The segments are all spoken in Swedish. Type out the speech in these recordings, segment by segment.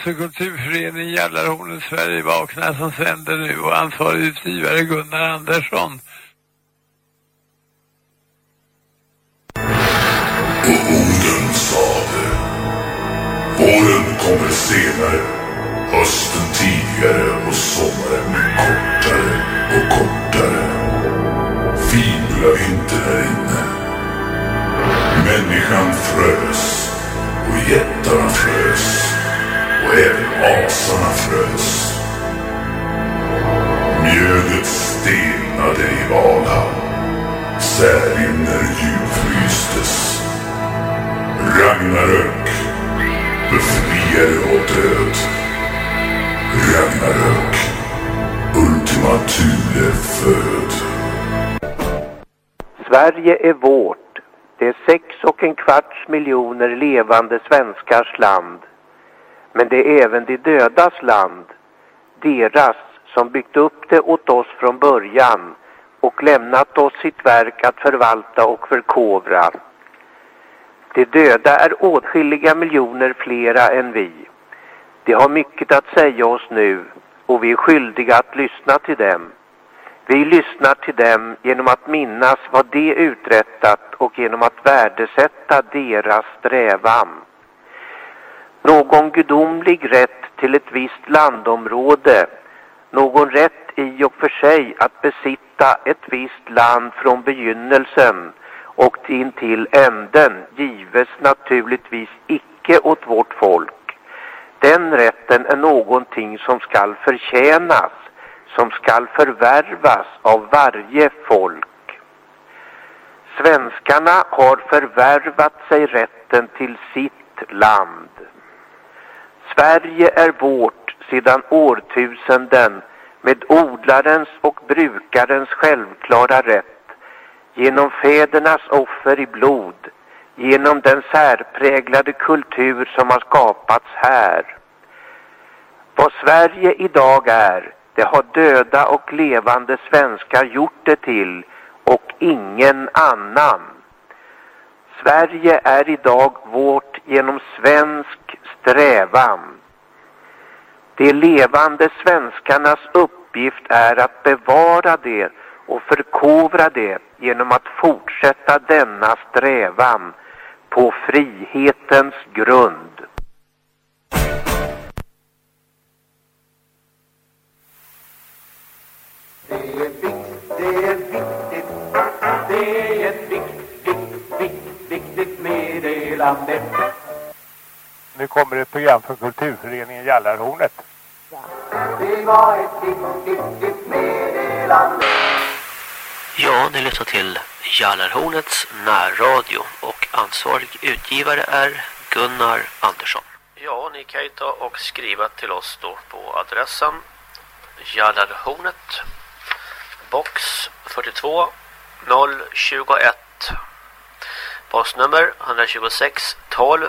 Alltså kulturföreningen Jallarhornet Sverige vakna som sänder nu. Och ansvarig utgivare Gunnar Andersson. Och orden sade Våren kommer senare. Hösten tidigare och sommaren kortare och kortare. Fibla inte här inne. Människan frös och jättarna frös och även asarna frös. Mjödet stelnade i Valhall. Särimner djupfrystes. Ragnarök, befriare och död. Ragnarök, Ultima Thule föd. Sverige är vårt. Det är sex och en kvarts miljoner levande svenskars land. Men det är även de dödas land. Deras som byggt upp det åt oss från början och lämnat oss sitt verk att förvalta och förkovra. De döda är åtskilliga miljoner flera än vi. De har mycket att säga oss nu och vi är skyldiga att lyssna till dem. Vi lyssnar till dem genom att minnas vad de uträttat och genom att värdesätta deras strävan. Någon gudomlig rätt till ett visst landområde, någon rätt i och för sig att besitta ett visst land från begynnelsen och in till änden gives naturligtvis icke åt vårt folk. Den rätten är någonting som skall förtjänas, som skall förvärvas av varje folk. Svenskarna har förvärvat sig rätten till sitt land. Sverige är vårt sedan årtusenden med odlarens och brukarens självklara rätt, genom fädernas offer i blod, genom den särpräglade kultur som har skapats här. Vad Sverige idag är, det har döda och levande svenskar gjort det till och ingen annan. Sverige är idag vårt genom svensk strävan. De levande svenskarnas uppgift är att bevara det och förkovra det genom att fortsätta denna strävan på frihetens grund. Det är viktigt, det är viktigt, det är ett viktigt, viktigt, viktigt meddelande. Nu kommer ett program från Kulturföreningen Jallarhornet. Det var ett viktigt, viktigt meddelande. Ja, ni lyssnar till Jallarhornets närradio och ansvarig utgivare är Gunnar Andersson. Ja, ni kan ju ta och skriva till oss då på adressen Jallarhornet box 42 021 postnummer 126 12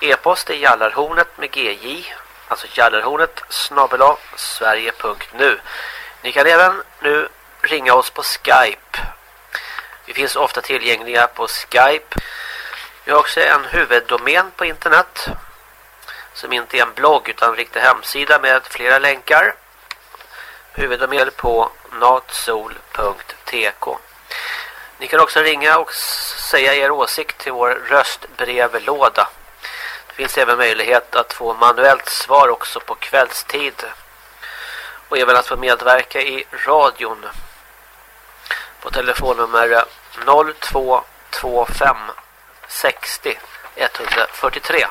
E-post är jallarhornet med gj alltså jallarhornet snabbela sverige.nu Ni kan även nu ringa oss på Skype vi finns ofta tillgängliga på Skype. Vi har också en huvuddomän på internet som inte är en blogg utan en riktig hemsida med flera länkar. Huvuddomän på natsol.tk Ni kan också ringa och säga er åsikt till vår röstbrevlåda. Det finns även möjlighet att få manuellt svar också på kvällstid. och även att få medverka i radion. På telefonnummer 0225 60 143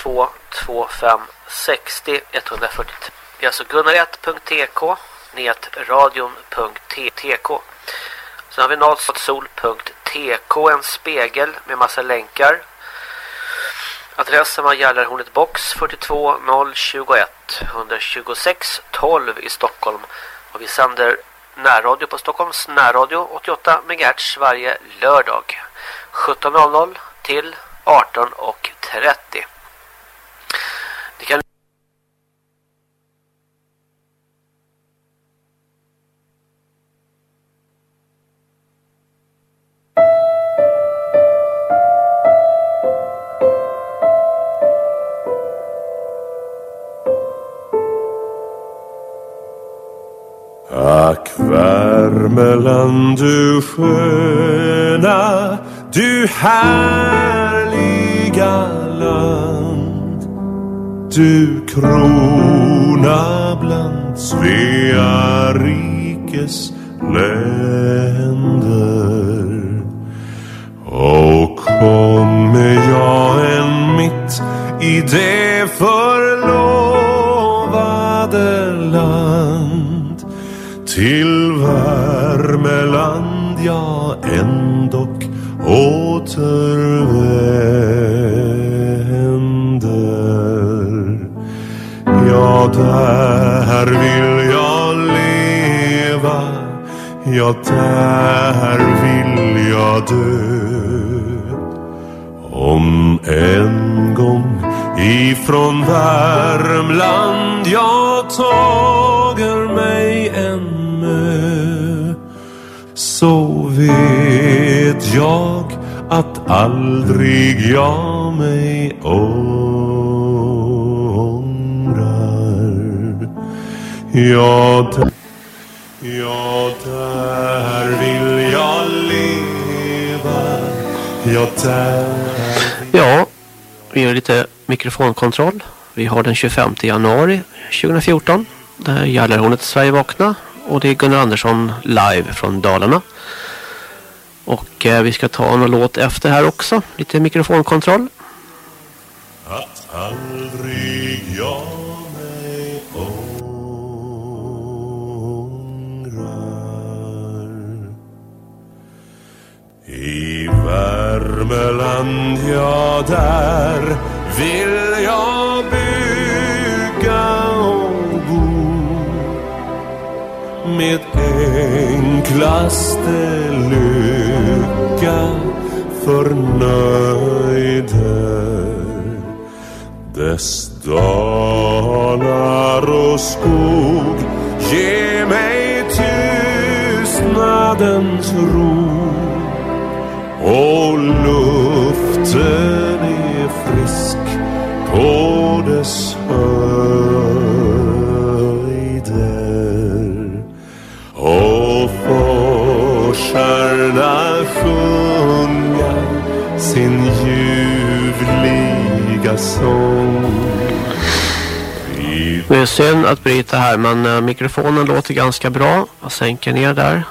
0225 60 143 Det är alltså gunnar1.tk netradion.tk Sen har vi natsol.tk en spegel med massa länkar. Adressen var Gällarhornet box 42021 126 12 i Stockholm och vi sänder närradio på Stockholms närradio 88 MHz varje lördag 17.00 till 18.30. Ni kan Ack Värmeland du sköna, du härliga land. Du krona bland Svea rikes länder. Och kommer jag än mitt i det förlorade till Värmeland jag ändock återvänder. Ja, där vill jag leva, ja, där vill jag dö. Om en gång ifrån Värmland jag tager mig en mö så vet jag att aldrig jag mig ångrar. Ja, där, ja, där vill jag leva. Ja, där Ja, vi gör lite mikrofonkontroll. Vi har den 25 januari 2014. Det här är Jallarhornet Sverige vakna. Och det är Gunnar Andersson live från Dalarna. Och eh, vi ska ta en låt efter här också. Lite mikrofonkontroll. att aldrig jag mig ångrar. I Värmeland, ja där vill jag bygga och bo. Med enklaste lycka förnöjder. Dess dalar och skog ge mig tystnadens ro och luften är frisk på dess höjder och forsarna sjunga sin ljuvliga sång. Det är synd att bryta här men eh, mikrofonen låter ganska bra. Jag sänker ner där.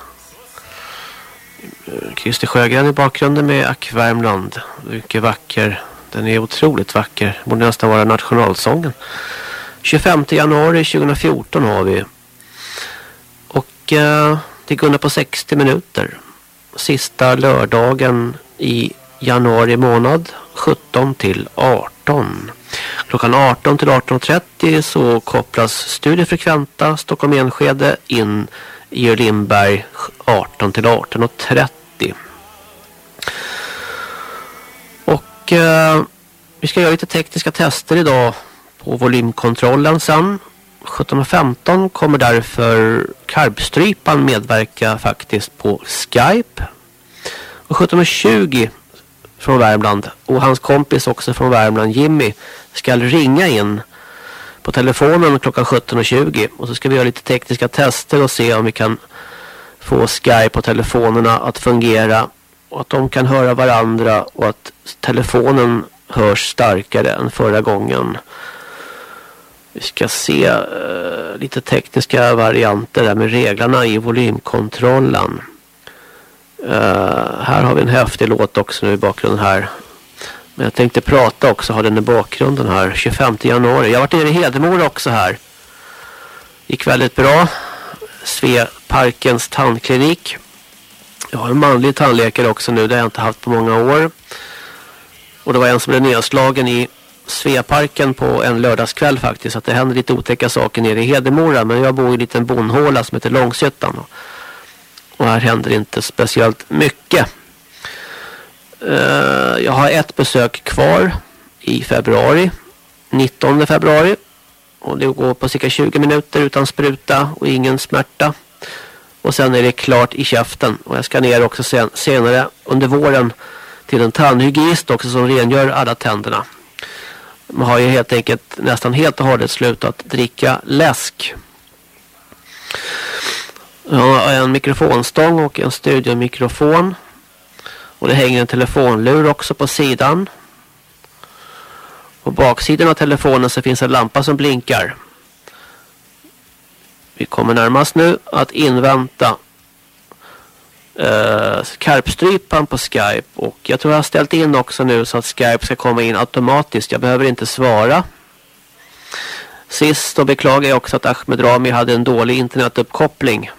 Eh, Christer Sjögren i bakgrunden med Ack Värmland. Mycket vacker. Den är otroligt vacker. Borde nästan vara nationalsången. 25 januari 2014 har vi. Och eh, det går på 60 minuter. Sista lördagen i januari månad 17 till 18. Klockan 18 till 18.30 så kopplas Studiefrekventa Stockholm Enskede in Georg Lindberg 18 till 18.30. Och eh, vi ska göra lite tekniska tester idag på volymkontrollen sen. 17.15 kommer därför Karpstrypan medverka faktiskt på Skype. Och 17.20 från Värmland och hans kompis också från Värmland, Jimmy, ska ringa in på telefonen klockan 17.20 och så ska vi göra lite tekniska tester och se om vi kan få Skype på telefonerna att fungera och att de kan höra varandra och att telefonen hörs starkare än förra gången. Vi ska se, uh, lite tekniska varianter där med reglerna i volymkontrollen. Uh, här har vi en häftig låt också nu i bakgrunden här. Men jag tänkte prata också, ha den i bakgrunden här. 25 januari. Jag har varit nere i Hedemora också här. Gick väldigt bra. Sveparkens tandklinik. Jag har en manlig tandläkare också nu. Det har jag inte haft på många år. Och det var en som blev nedslagen i Sveaparken på en lördagskväll faktiskt. Så Att det händer lite otäcka saker nere i Hedemora. Men jag bor i en liten bonhåla som heter Långsötan. Och här händer inte speciellt mycket. Uh, jag har ett besök kvar i februari. 19 februari. Och det går på cirka 20 minuter utan spruta och ingen smärta. Och sen är det klart i käften. Och jag ska ner också sen, senare under våren till en tandhygienist också som rengör alla tänderna. Man har ju helt enkelt nästan helt och hållet slutat dricka läsk. Jag har en mikrofonstång och en studiomikrofon. Och det hänger en telefonlur också på sidan. På baksidan av telefonen så finns en lampa som blinkar. Vi kommer närmast nu att invänta eh, uh, karpstrypan på Skype. Och jag tror jag har ställt in också nu så att Skype ska komma in automatiskt. Jag behöver inte svara. Sist då beklagar jag också att Ahmed Rami hade en dålig internetuppkoppling.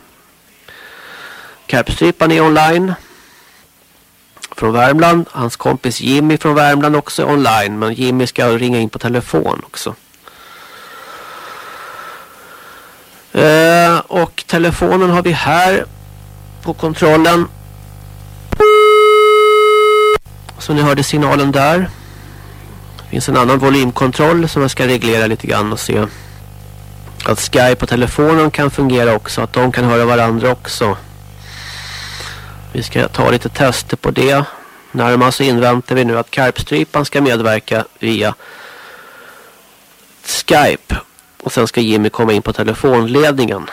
Karpstrypan är online från Värmland. Hans kompis Jimmy från Värmland också online. Men Jimmy ska ringa in på telefon också. Eh, och telefonen har vi här på kontrollen. Så ni hörde signalen där. Det finns en annan volymkontroll som jag ska reglera lite grann och se att Skype på telefonen kan fungera också. Att de kan höra varandra också. Vi ska ta lite tester på det. Närmast så inväntar vi nu att Karpstrypan ska medverka via Skype. Och sen ska Jimmy komma in på telefonledningen.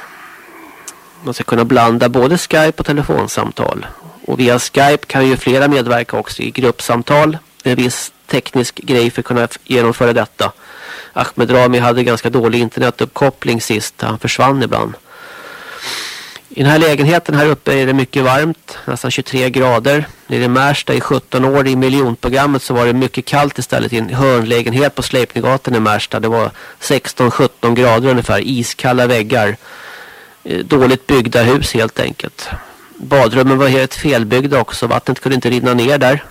Man ska kunna blanda både Skype och telefonsamtal. Och via Skype kan ju flera medverka också i gruppsamtal. Det är en viss teknisk grej för att kunna genomföra detta. Ahmed Rami hade ganska dålig internetuppkoppling sist. Han försvann ibland. I den här lägenheten här uppe är det mycket varmt, nästan 23 grader. Nere i Märsta i 17 år i miljonprogrammet så var det mycket kallt istället i en hörnlägenhet på Sleipnegatan i Märsta. Det var 16-17 grader ungefär, iskalla väggar. Eh, dåligt byggda hus helt enkelt. Badrummen var helt felbyggda också, vattnet kunde inte rinna ner där.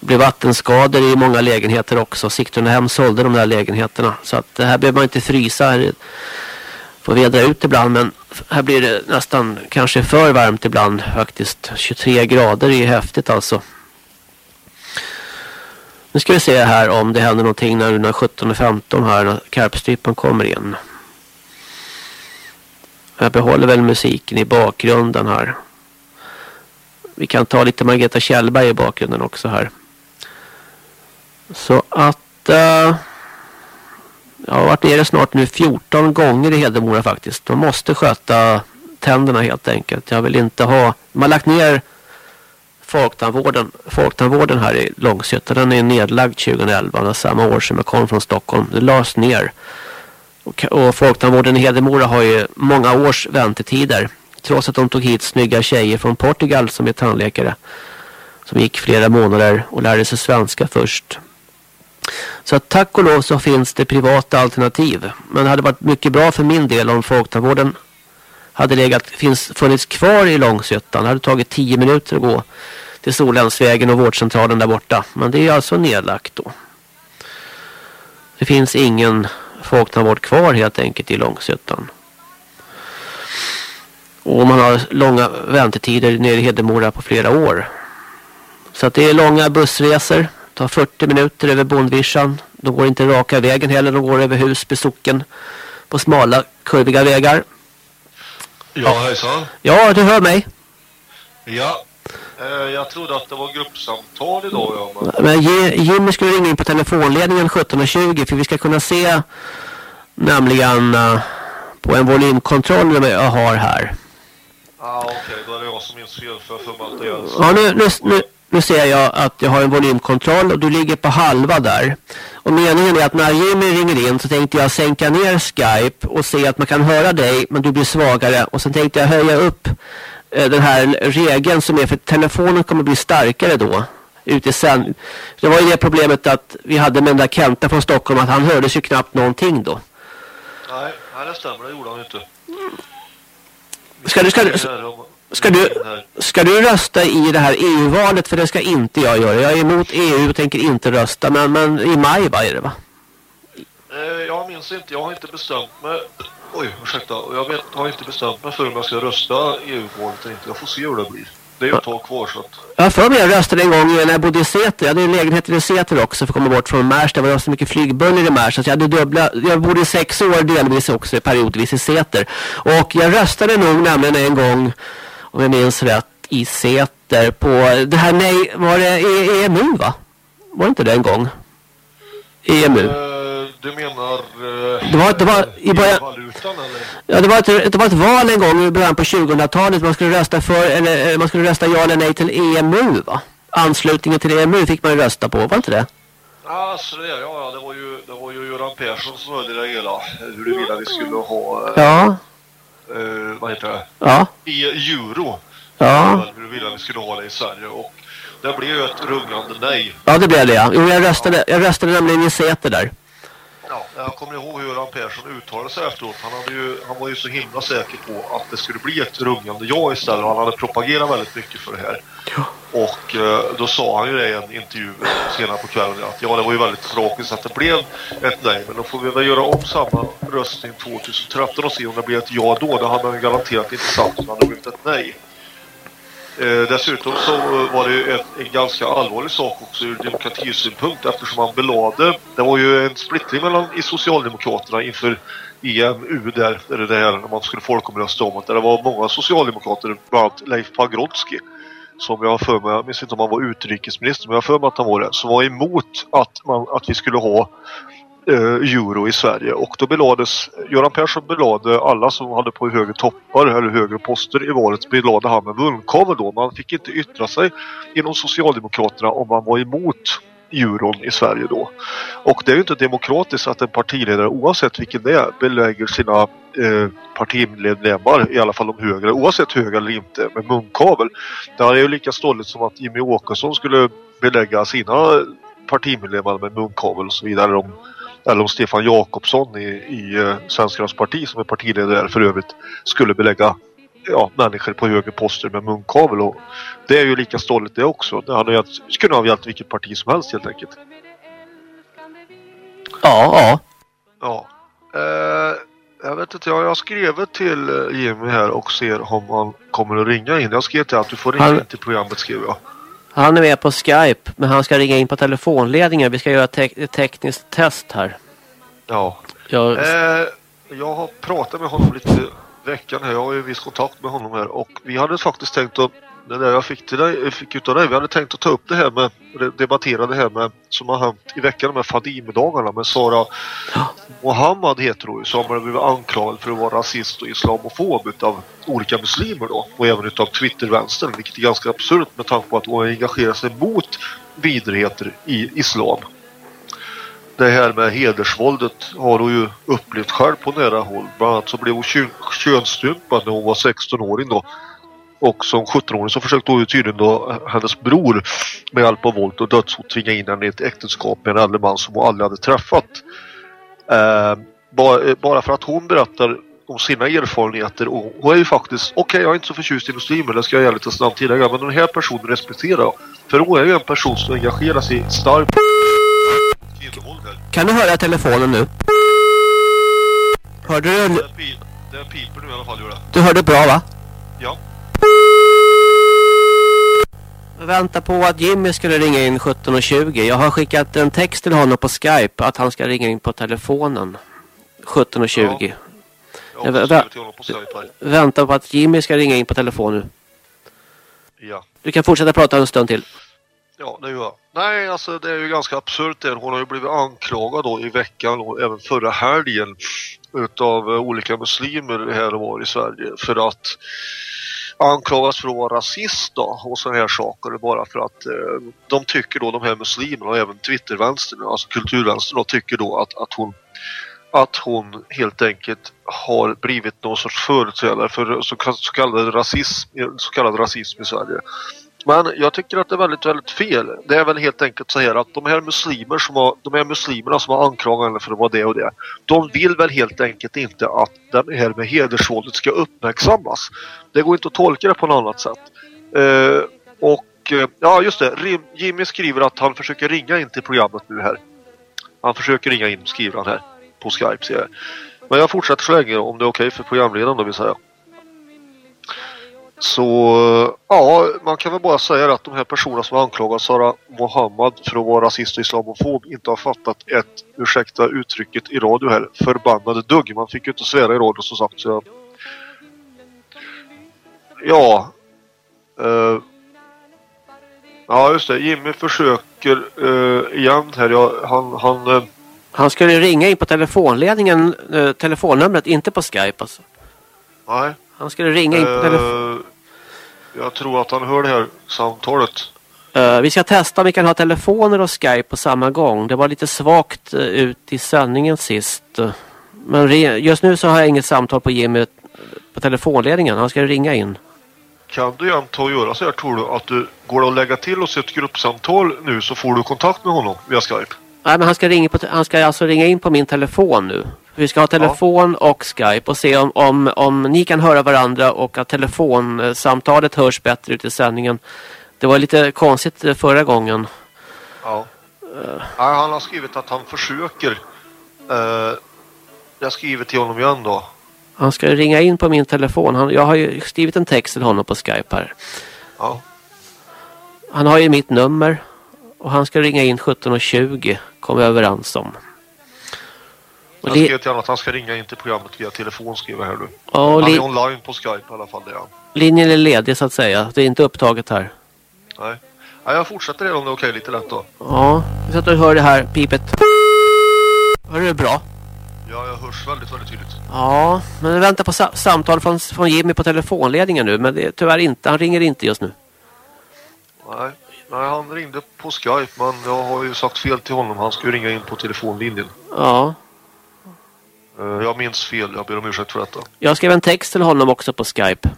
Det blev vattenskador i många lägenheter också. Sigtunahem sålde de där lägenheterna. Så att det här behöver man inte frysa får vädra ut ibland men här blir det nästan kanske för varmt ibland faktiskt. 23 grader är häftigt alltså. Nu ska vi se här om det händer någonting när, när 17.15 här när karpstrypan kommer in. Jag behåller väl musiken i bakgrunden här. Vi kan ta lite Margareta Kjellberg i bakgrunden också här. Så att... Uh, jag har varit nere snart nu 14 gånger i Hedemora faktiskt. De måste sköta tänderna helt enkelt. Jag vill inte ha... Man har lagt ner folktandvården, folktandvården här i Långsötan. Den är nedlagd 2011. Samma år som jag kom från Stockholm. Det lades ner. Och, och folktandvården i Hedemora har ju många års väntetider. Trots att de tog hit snygga tjejer från Portugal som är tandläkare. Som gick flera månader och lärde sig svenska först. Så att tack och lov så finns det privata alternativ. Men det hade varit mycket bra för min del om folktandvården hade legat, finns, funnits kvar i Långsötan. Det hade tagit tio minuter att gå till Solensvägen och vårdcentralen där borta. Men det är alltså nedlagt då. Det finns ingen folktandvård kvar helt enkelt i Långsötan. Och man har långa väntetider nere i Hedemora på flera år. Så att det är långa bussresor tar 40 minuter över Bondvischan. De går inte raka vägen heller, de går över Husby socken på smala, kurviga vägar. Ja, hejsan. Ja, du hör mig. Ja, eh, jag trodde att det var gruppsamtal idag. Ja, men... men Jimmy skulle ringa in på telefonledningen 17.20 för vi ska kunna se nämligen uh, på en volymkontroll jag har här. Ja, ah, okej. Okay. Då är det jag som minns fel för för mig att det är Ja, nu, nu, nu, nu ser jag att jag har en volymkontroll och du ligger på halva där. Och meningen är att när Jimmy ringer in så tänkte jag sänka ner Skype och se att man kan höra dig men du blir svagare. Och sen tänkte jag höja upp eh, den här regeln som är för telefonen kommer bli starkare då. Ute sen. Det var ju det problemet att vi hade med den där Kenta från Stockholm att han hördes ju knappt någonting då. Nej, nej det stämmer. Det gjorde han inte. Ska du, ska, du, ska, du, ska du rösta i det här EU-valet? För det ska inte jag göra. Jag är emot EU och tänker inte rösta. Men, men i maj vad är det va? Eh, Jag minns inte. Jag har inte bestämt mig. Oj, ursäkta. Jag vet, har inte bestämt mig för om jag ska rösta EU-valet eller inte. Jag får se hur det blir. Det är ju ett tag kvar så att... Jag har för mig jag röstade en gång när jag bodde i Säter. Jag hade en lägenhet i Säter också för att komma bort från Märsta. Det var så mycket flygbuller i Märsta. Så jag, hade dubbla, jag bodde i sex år delvis också periodvis i Säter. Och jag röstade nog nämligen en gång, om jag minns rätt, i Säter på det här nej, var det E- EMU va? Var det inte det en gång? EMU. Eh, Du menar... eh, Det var- det var i början- Valutan eller? Ja, det var, ett, det var ett val en gång i början på 2000-talet. Man skulle rösta för, eller eh, man skulle rösta ja eller nej till EMU va? Anslutningen till EMU fick man ju rösta på, var inte det? Ja, så det, ja, ja, det var ju, det var ju Göran Persson som höll i det hela. Huruvida vi skulle ha, Ja, eh, vad heter det? ja, I euro. ja. Huruvida vi skulle ha det i Sverige. Och det blev ju ett rungande nej. Ja, det blev det ja. Jo, jag röstade, jag röstade nämligen i Säter där. Ja, jag kommer ihåg hur Göran Persson uttalade sig efteråt. Han, hade ju, han var ju så himla säker på att det skulle bli ett rungande ja istället. Han hade propagerat väldigt mycket för det här. Och eh, då sa han ju det i en intervju senare på kvällen att ja, det var ju väldigt tragiskt att det blev ett nej. Men då får vi väl göra om samma röstning 2013 och se om det blir ett ja då. Det hade han garanterat inte sagt om det hade blivit ett nej. Eh, dessutom så var det ju ett, en ganska allvarlig sak också ur demokratisynpunkt eftersom man belade, det var ju en splittring mellan i Socialdemokraterna inför EMU där, eller det här när man skulle folkomrösta om att det var många socialdemokrater, bland annat Leif Pagrotsky som jag har för mig, jag minns inte om han var utrikesminister men jag har för mig att han var det, som var emot att, man, att vi skulle ha Eh, euro i Sverige och då belades Göran Persson belade alla som hade på högre toppar eller högre poster i valet belade han med munkavle då. Man fick inte yttra sig inom Socialdemokraterna om man var emot euron i Sverige då. Och det är ju inte demokratiskt att en partiledare oavsett vilken det är belägger sina eh, partimedlemmar, i alla fall de högre, oavsett höga eller inte, med munkavel. Det här är ju lika stolligt som att Jimmy Åkesson skulle belägga sina partimedlemmar med munkavel och så vidare. Om, eller om Stefan Jakobsson i, i eh, Svenskarnas parti som är partiledare för övrigt skulle belägga ja, människor på högre poster med munkavel. Och det är ju lika stolligt det också. Det hade ju kunnat ha gällt vilket parti som helst helt enkelt. Ja, ja. Ja. Eh, jag vet inte, jag har skrivit till eh, Jimmy här och ser om han kommer att ringa in. Jag skrev till att du får ringa Han- in till programmet skrev jag. Han är med på Skype, men han ska ringa in på telefonledningen. Vi ska göra te ett tekniskt test här. Ja. Jag, Eh, jag har pratat med honom lite veckan här. Jag har ju viss kontakt med honom här och vi hade faktiskt tänkt att det där jag fick, till dig, fick utav dig, vi hade tänkt att ta upp det här med, debattera det här med, som har hänt i veckan med Fadime-dagarna med Sara Mohammad heter hon ju, som har blivit anklagad för att vara rasist och islamofob utav olika muslimer då och även utav Twitter-vänstern vilket är ganska absurt med tanke på att hon engagerar sig mot vidrigheter i islam det här med hedersvåldet har hon ju upplevt själv på nära håll. Bland annat så blev hon kö- könsstympad när hon var 16-åring då. Och som 17-åring så försökte ju tydligen då hennes bror med hjälp av våld och dödshot tvinga in henne i ett äktenskap med en äldre man som hon aldrig hade träffat. Eh, bara, eh, bara för att hon berättar om sina erfarenheter och hon är ju faktiskt, okej jag är inte så förtjust i muslimer, det ska jag lite snabbt tillägga, men den här personen respekterar jag. För hon är ju en person som engagerar sig starkt kan du höra telefonen nu? Hörde du? Det, pi- det piper nu i alla fall, gör det. Du hörde bra va? Ja. Väntar på att Jimmy skulle ringa in 17.20. Jag har skickat en text till honom på Skype att han ska ringa in på telefonen. 17.20. Jag Jag vä-. Väntar på att Jimmy ska ringa in på telefon nu. Ja. Du kan fortsätta prata en stund till. Ja, det gör jag. Nej, alltså det är ju ganska absurt det. Hon har ju blivit anklagad då i veckan och även förra helgen utav eh, olika muslimer här och var i Sverige för att anklagas för att vara rasist då och sådana här saker bara för att eh, de tycker då de här muslimerna och även Twittervänstern, alltså kulturvänstern då, tycker då att, att hon att hon helt enkelt har blivit någon sorts företrädare för så, kallad rasism, så kallad rasism i Sverige. Men jag tycker att det är väldigt, väldigt fel. Det är väl helt enkelt så här att de här muslimer som har, de här muslimerna som har anklagat henne för att vara det och det. De vill väl helt enkelt inte att det här med hedersvåldet ska uppmärksammas. Det går inte att tolka det på något annat sätt. Eh, och eh, ja just det, Jimmy skriver att han försöker ringa in till programmet nu här. Han försöker ringa in, skriver han här på Skype ser jag. Men jag fortsätter så länge om det är okej okay för programledaren då vill säga. Så ja, man kan väl bara säga att de här personerna som anklagar Sara Mohammad för att vara rasist och islamofob inte har fattat ett, ursäkta uttrycket i radio här, förbannade dugg. Man fick ju inte svära i radio som sagt. Så ja. Uh, ja, just det. Jimmy försöker uh, igen här. Ja, han... han uh, han skulle ringa in på telefonledningen, telefonnumret, inte på Skype alltså. Nej. Han skulle ringa in på telefon. Uh, jag tror att han hör det här samtalet. Uh, vi ska testa om vi kan ha telefoner och Skype på samma gång. Det var lite svagt uh, ut i sändningen sist. Men just nu så har jag inget samtal på Jimmy på telefonledningen. Han ska ringa in. Kan du igen ta och göra så här tror du att du går att lägga till oss ett gruppsamtal nu så får du kontakt med honom via Skype? Nej men han ska, ringa på, han ska alltså ringa in på min telefon nu. Vi ska ha telefon ja. och Skype och se om, om, om ni kan höra varandra och att telefonsamtalet hörs bättre ut i sändningen. Det var lite konstigt förra gången. Ja. Uh. ja han har skrivit att han försöker. Uh, jag skriver till honom igen då. Han ska ringa in på min telefon. Han, jag har ju skrivit en text till honom på Skype här. Ja. Han har ju mitt nummer. Och han ska ringa in 17.20. Kom vi överens om. Jag skrev till honom att han ska ringa in till programmet via telefon skriver här nu. Ja, han är online på Skype i alla fall. Det Linjen är ledig så att säga. Det är inte upptaget här. Nej. Ja, jag fortsätter det om det är okej lite lätt då. Ja, vi sätter och hör det här pipet. Hör du det bra? Ja, jag hörs väldigt, väldigt tydligt. Ja, men vi väntar på sa samtal från, från Jimmy på telefonledningen nu. Men det är tyvärr inte, han ringer inte just nu. Nej, nej han ringde på Skype men jag har ju sagt fel till honom. Han ska ju ringa in på telefonlinjen. Ja, jag minns fel, jag ber om ursäkt för detta. Jag skrev en text till honom också på Skype.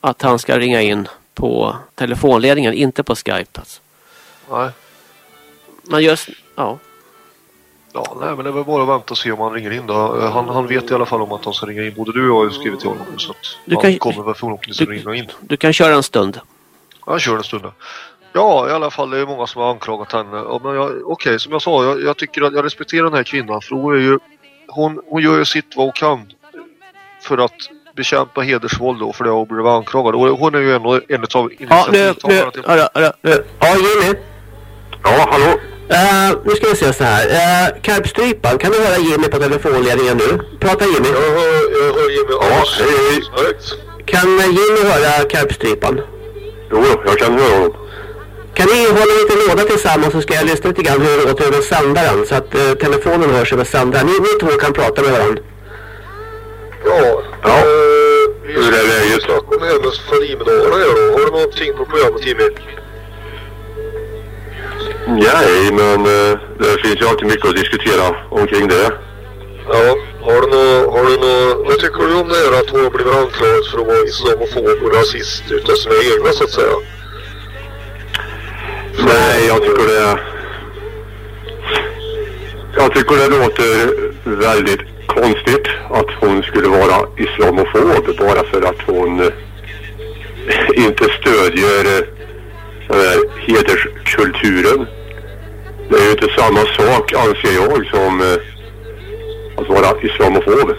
Att han ska ringa in på telefonledningen, inte på Skype. Alltså. Nej. Men just, ja. Ja, nej, men det är väl bara att vänta och se om han ringer in då. Eh, han, han vet i alla fall om att han ska ringa in. Både du och jag har skrivit till honom. Så att du kan, han kommer väl förhoppningsvis du, ringa in. Du kan köra en stund. Ja, jag kör en stund. Ja, i alla fall det är många som har anklagat henne. Ja, Okej, okay, som jag sa, jag, jag, tycker att jag respekterar den här kvinnan. För hon är ju hon, hon gör ju sitt vad hon kan för att bekämpa hedersvåld då, för det har blivit anklagad. Och hon är ju en, en av Ja, nu, nu, hallå, hallå, nu. Ja, Jimmy. Ja, hallå. Uh, nu ska vi se så här. Uh, Karpstrypan, kan du höra Jimmy på telefonledningen nu? Prata Jimmy. Jag hör, jag hör Jimmy. Ja, hej, hej. Kan Jimmy höra Karpstrypan? Jo, jag kan höra honom. Kan ni hålla lite låda tillsammans så ska jag lyssna lite grann hur det låter över sändaren så att uh, telefonen hörs över sändaren. Ni, ni två kan prata med varandra. Ja, ja. Uh, hur är läget? Vi snackar med hennes Falimdagarna här då. Har du någonting på programmet Jimmy? Nej, men uh, det finns ju alltid mycket att diskutera omkring det. Ja, har du något, har du något, vad tycker du om det här att hon har blivit anklagad för att vara islamofob och rasist utav sina egna så att säga? Nej, jag tycker det... Jag tycker det låter väldigt konstigt att hon skulle vara islamofob bara för att hon eh, inte stödjer eh, den här hederskulturen. Det är ju inte samma sak anser jag som eh, att vara islamofob.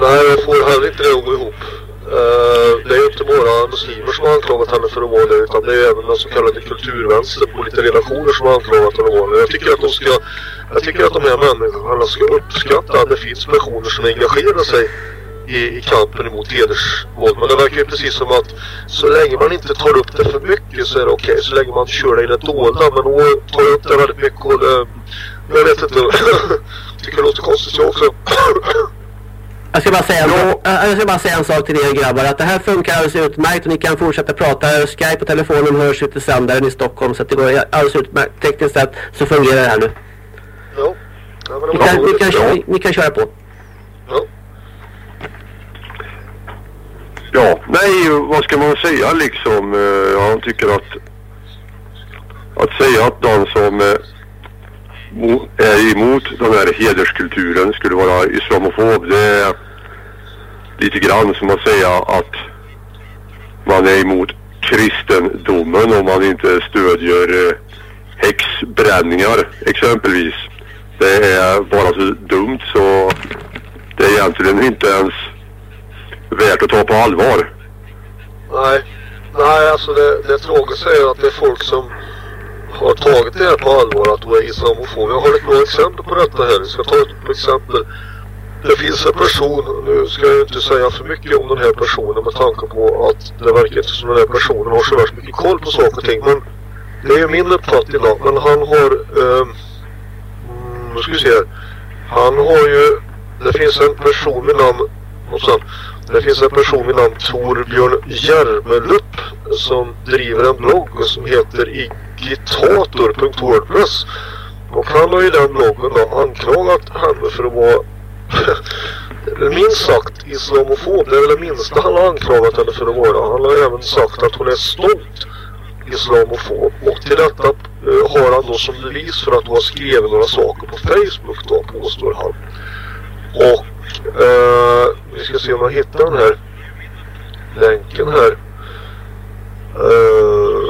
Nej, jag får heller inte det att gå ihop. Uh, det är ju inte bara muslimer som har anklagat henne för att vara det utan det är även den så kallade kulturvänstern på lite relationer som har anklagat henne för att vara det. Jag tycker att de ska jag tycker att de här människorna ska uppskatta att det finns personer som engagerar sig i, i kampen emot hedersvåld. Men det verkar ju precis som att så länge man inte tar upp det för mycket så är det okej. Okay. Så länge man kör det i det dolda. Men hon tar upp det väldigt mycket och det, jag vet inte. tycker det låter konstigt jag också. Jag ska, bara säga, en, jag ska bara säga en sak till er grabbar. Att det här funkar alldeles utmärkt och ni kan fortsätta prata. Skype och telefonen hörs ut i sändaren i Stockholm. Så att det går alldeles utmärkt. Tekniskt sett så fungerar det här nu. Ja. ja Ni kan, ni, kan, ni, ni kan köra på. Ja, nej, vad ska man säga liksom? Eh, Jag tycker att att säga att någon som eh, är eh, emot den här hederskulturen skulle vara islamofob, det är lite grann som att säga att man är emot kristendomen om man inte stödjer eh, häxbränningar exempelvis. Det är bara så dumt så det är egentligen inte ens värt att ta på allvar. Nej, nej alltså det, det tragiska är att det är folk som har tagit det här på allvar att de är islamofob. Jag har ett bra exempel på detta här. Vi ska ta ett exempel. Det finns en person, nu ska jag inte säga för mycket om den här personen med tanke på att det verkar inte som den här personen har så värst mycket koll på saker och ting. Men det är ju min uppfattning då. Men han har, ehm, mm, nu ska vi se här. Han har ju, det finns en person vid namn, hoppsan. Det finns en person vid namn Torbjörn Järmelup som driver en blogg som heter agitator.wordpress. och han har i den bloggen då anklagat henne för att vara minst sagt islamofob. Det är väl det minsta han har anklagat henne för att vara. Han har även sagt att hon är stolt islamofob och till detta har han då som bevis för att hon har skrivit några saker på Facebook då påstår han. Och eh, vi ska se om jag hittar den här länken här. Eh,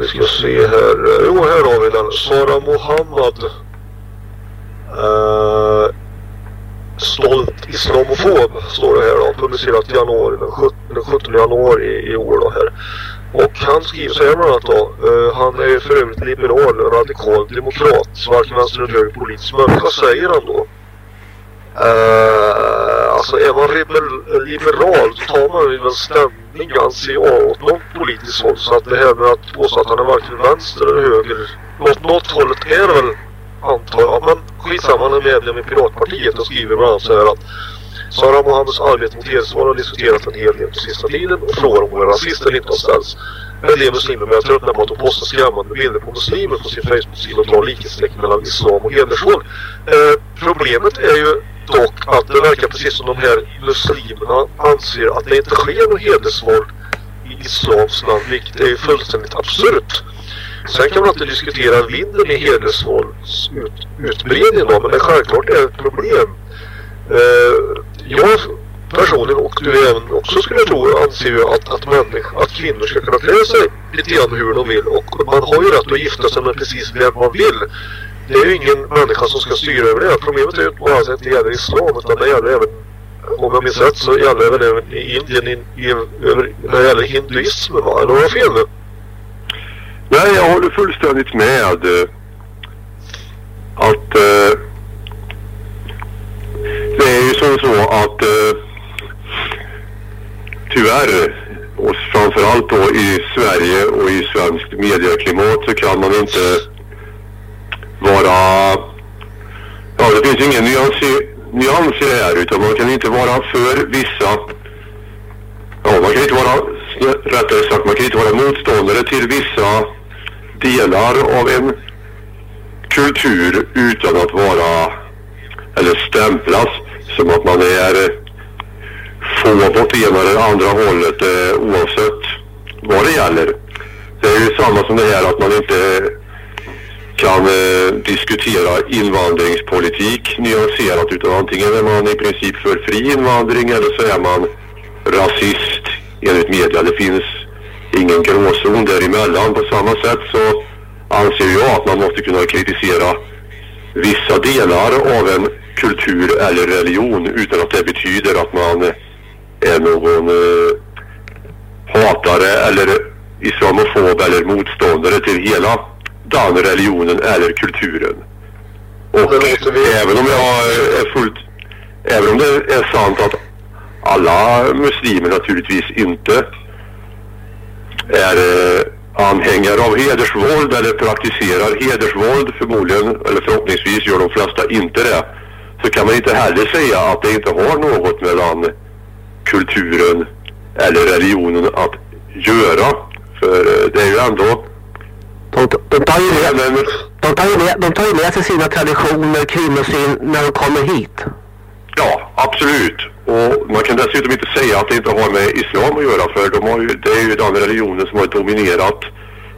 vi ska se här. Jo, här har vi den. Sara Mohammad. Eh, stolt islamofob står det här då. Publicerat i januari, den 17, den 17 januari i, i år då här. Och han skriver så här bland annat då. Uh, han är ju för övrigt liberal, radikal, demokrat. Så varken vänster eller höger politisk människa säger han då. Uh, alltså är man liberal så tar man ju väl ställning anser jag åt något politiskt håll. Så att det här med att påstå att han är varken vänster eller höger. Något, något hållet är det väl antar jag. Men skitsamma han är medlem i Piratpartiet och skriver bland annat så här att Sara Mohammeds arbete mot hedersvåld har diskuterats en hel del på sista tiden och frågan om hon är rasist eller inte har ställts. En del muslimer börjar tröttna på att de postar skrämmande bilder på muslimer på sin Facebook-sida och drar likhetstecken mellan islam och hedersvåld. Eh, problemet är ju dock att det verkar precis som de här muslimerna anser att det inte sker något hedersvåld i islams namn, vilket är fullständigt absurt. Sen kan man inte diskutera vinden i hedersvålds ut, utbredning då, men det självklart är ett problem. Eh, jag personligen och du även också skulle jag tro anser ju att, att, människa, att kvinnor ska kunna klä sig lite grann hur de vill och man har ju rätt att gifta sig med precis vem man vill. Det är ju ingen människa som ska styra över det. Problemet är ju inte bara att det inte gäller islam utan det gäller även om jag minns rätt så gäller det även i Indien i, i, över, när det gäller hinduismen va? Eller har jag fel nu? Nej, jag håller fullständigt med. Eh, att eh, det är ju som så att eh, tyvärr, och framförallt då i Sverige och i svenskt medieklimat så kan man inte vara... Ja, det finns ingen nyans i, nyans i det här utan man kan inte vara för vissa... Ja, man kan inte vara, rättare sagt, man kan inte vara motståndare till vissa delar av en kultur utan att vara eller stämplas som att man är få åt ena eller andra hållet eh, oavsett vad det gäller. Det är ju samma som det här att man inte kan eh, diskutera invandringspolitik nyanserat utan antingen är man i princip för fri invandring eller så är man rasist enligt media. Det finns ingen gråzon däremellan. På samma sätt så anser jag att man måste kunna kritisera vissa delar av en kultur eller religion utan att det betyder att man är någon eh, hatare eller islamofob eller motståndare till hela den religionen eller kulturen. Och även om jag är fullt, även om det är sant att alla muslimer naturligtvis inte är eh, anhängare av hedersvåld eller praktiserar hedersvåld förmodligen, eller förhoppningsvis gör de flesta inte det. så kan man inte heller säga att det inte har något mellan kulturen eller religionen att göra. För eh, det är ju ändå... De, de, tar ju med, de, tar ju med, de tar ju med sig sina traditioner, kvinnosyn, när de kommer hit. Ja, absolut. Och man kan dessutom inte säga att det inte har med islam att göra för de har ju, det är ju den religionen som har dominerat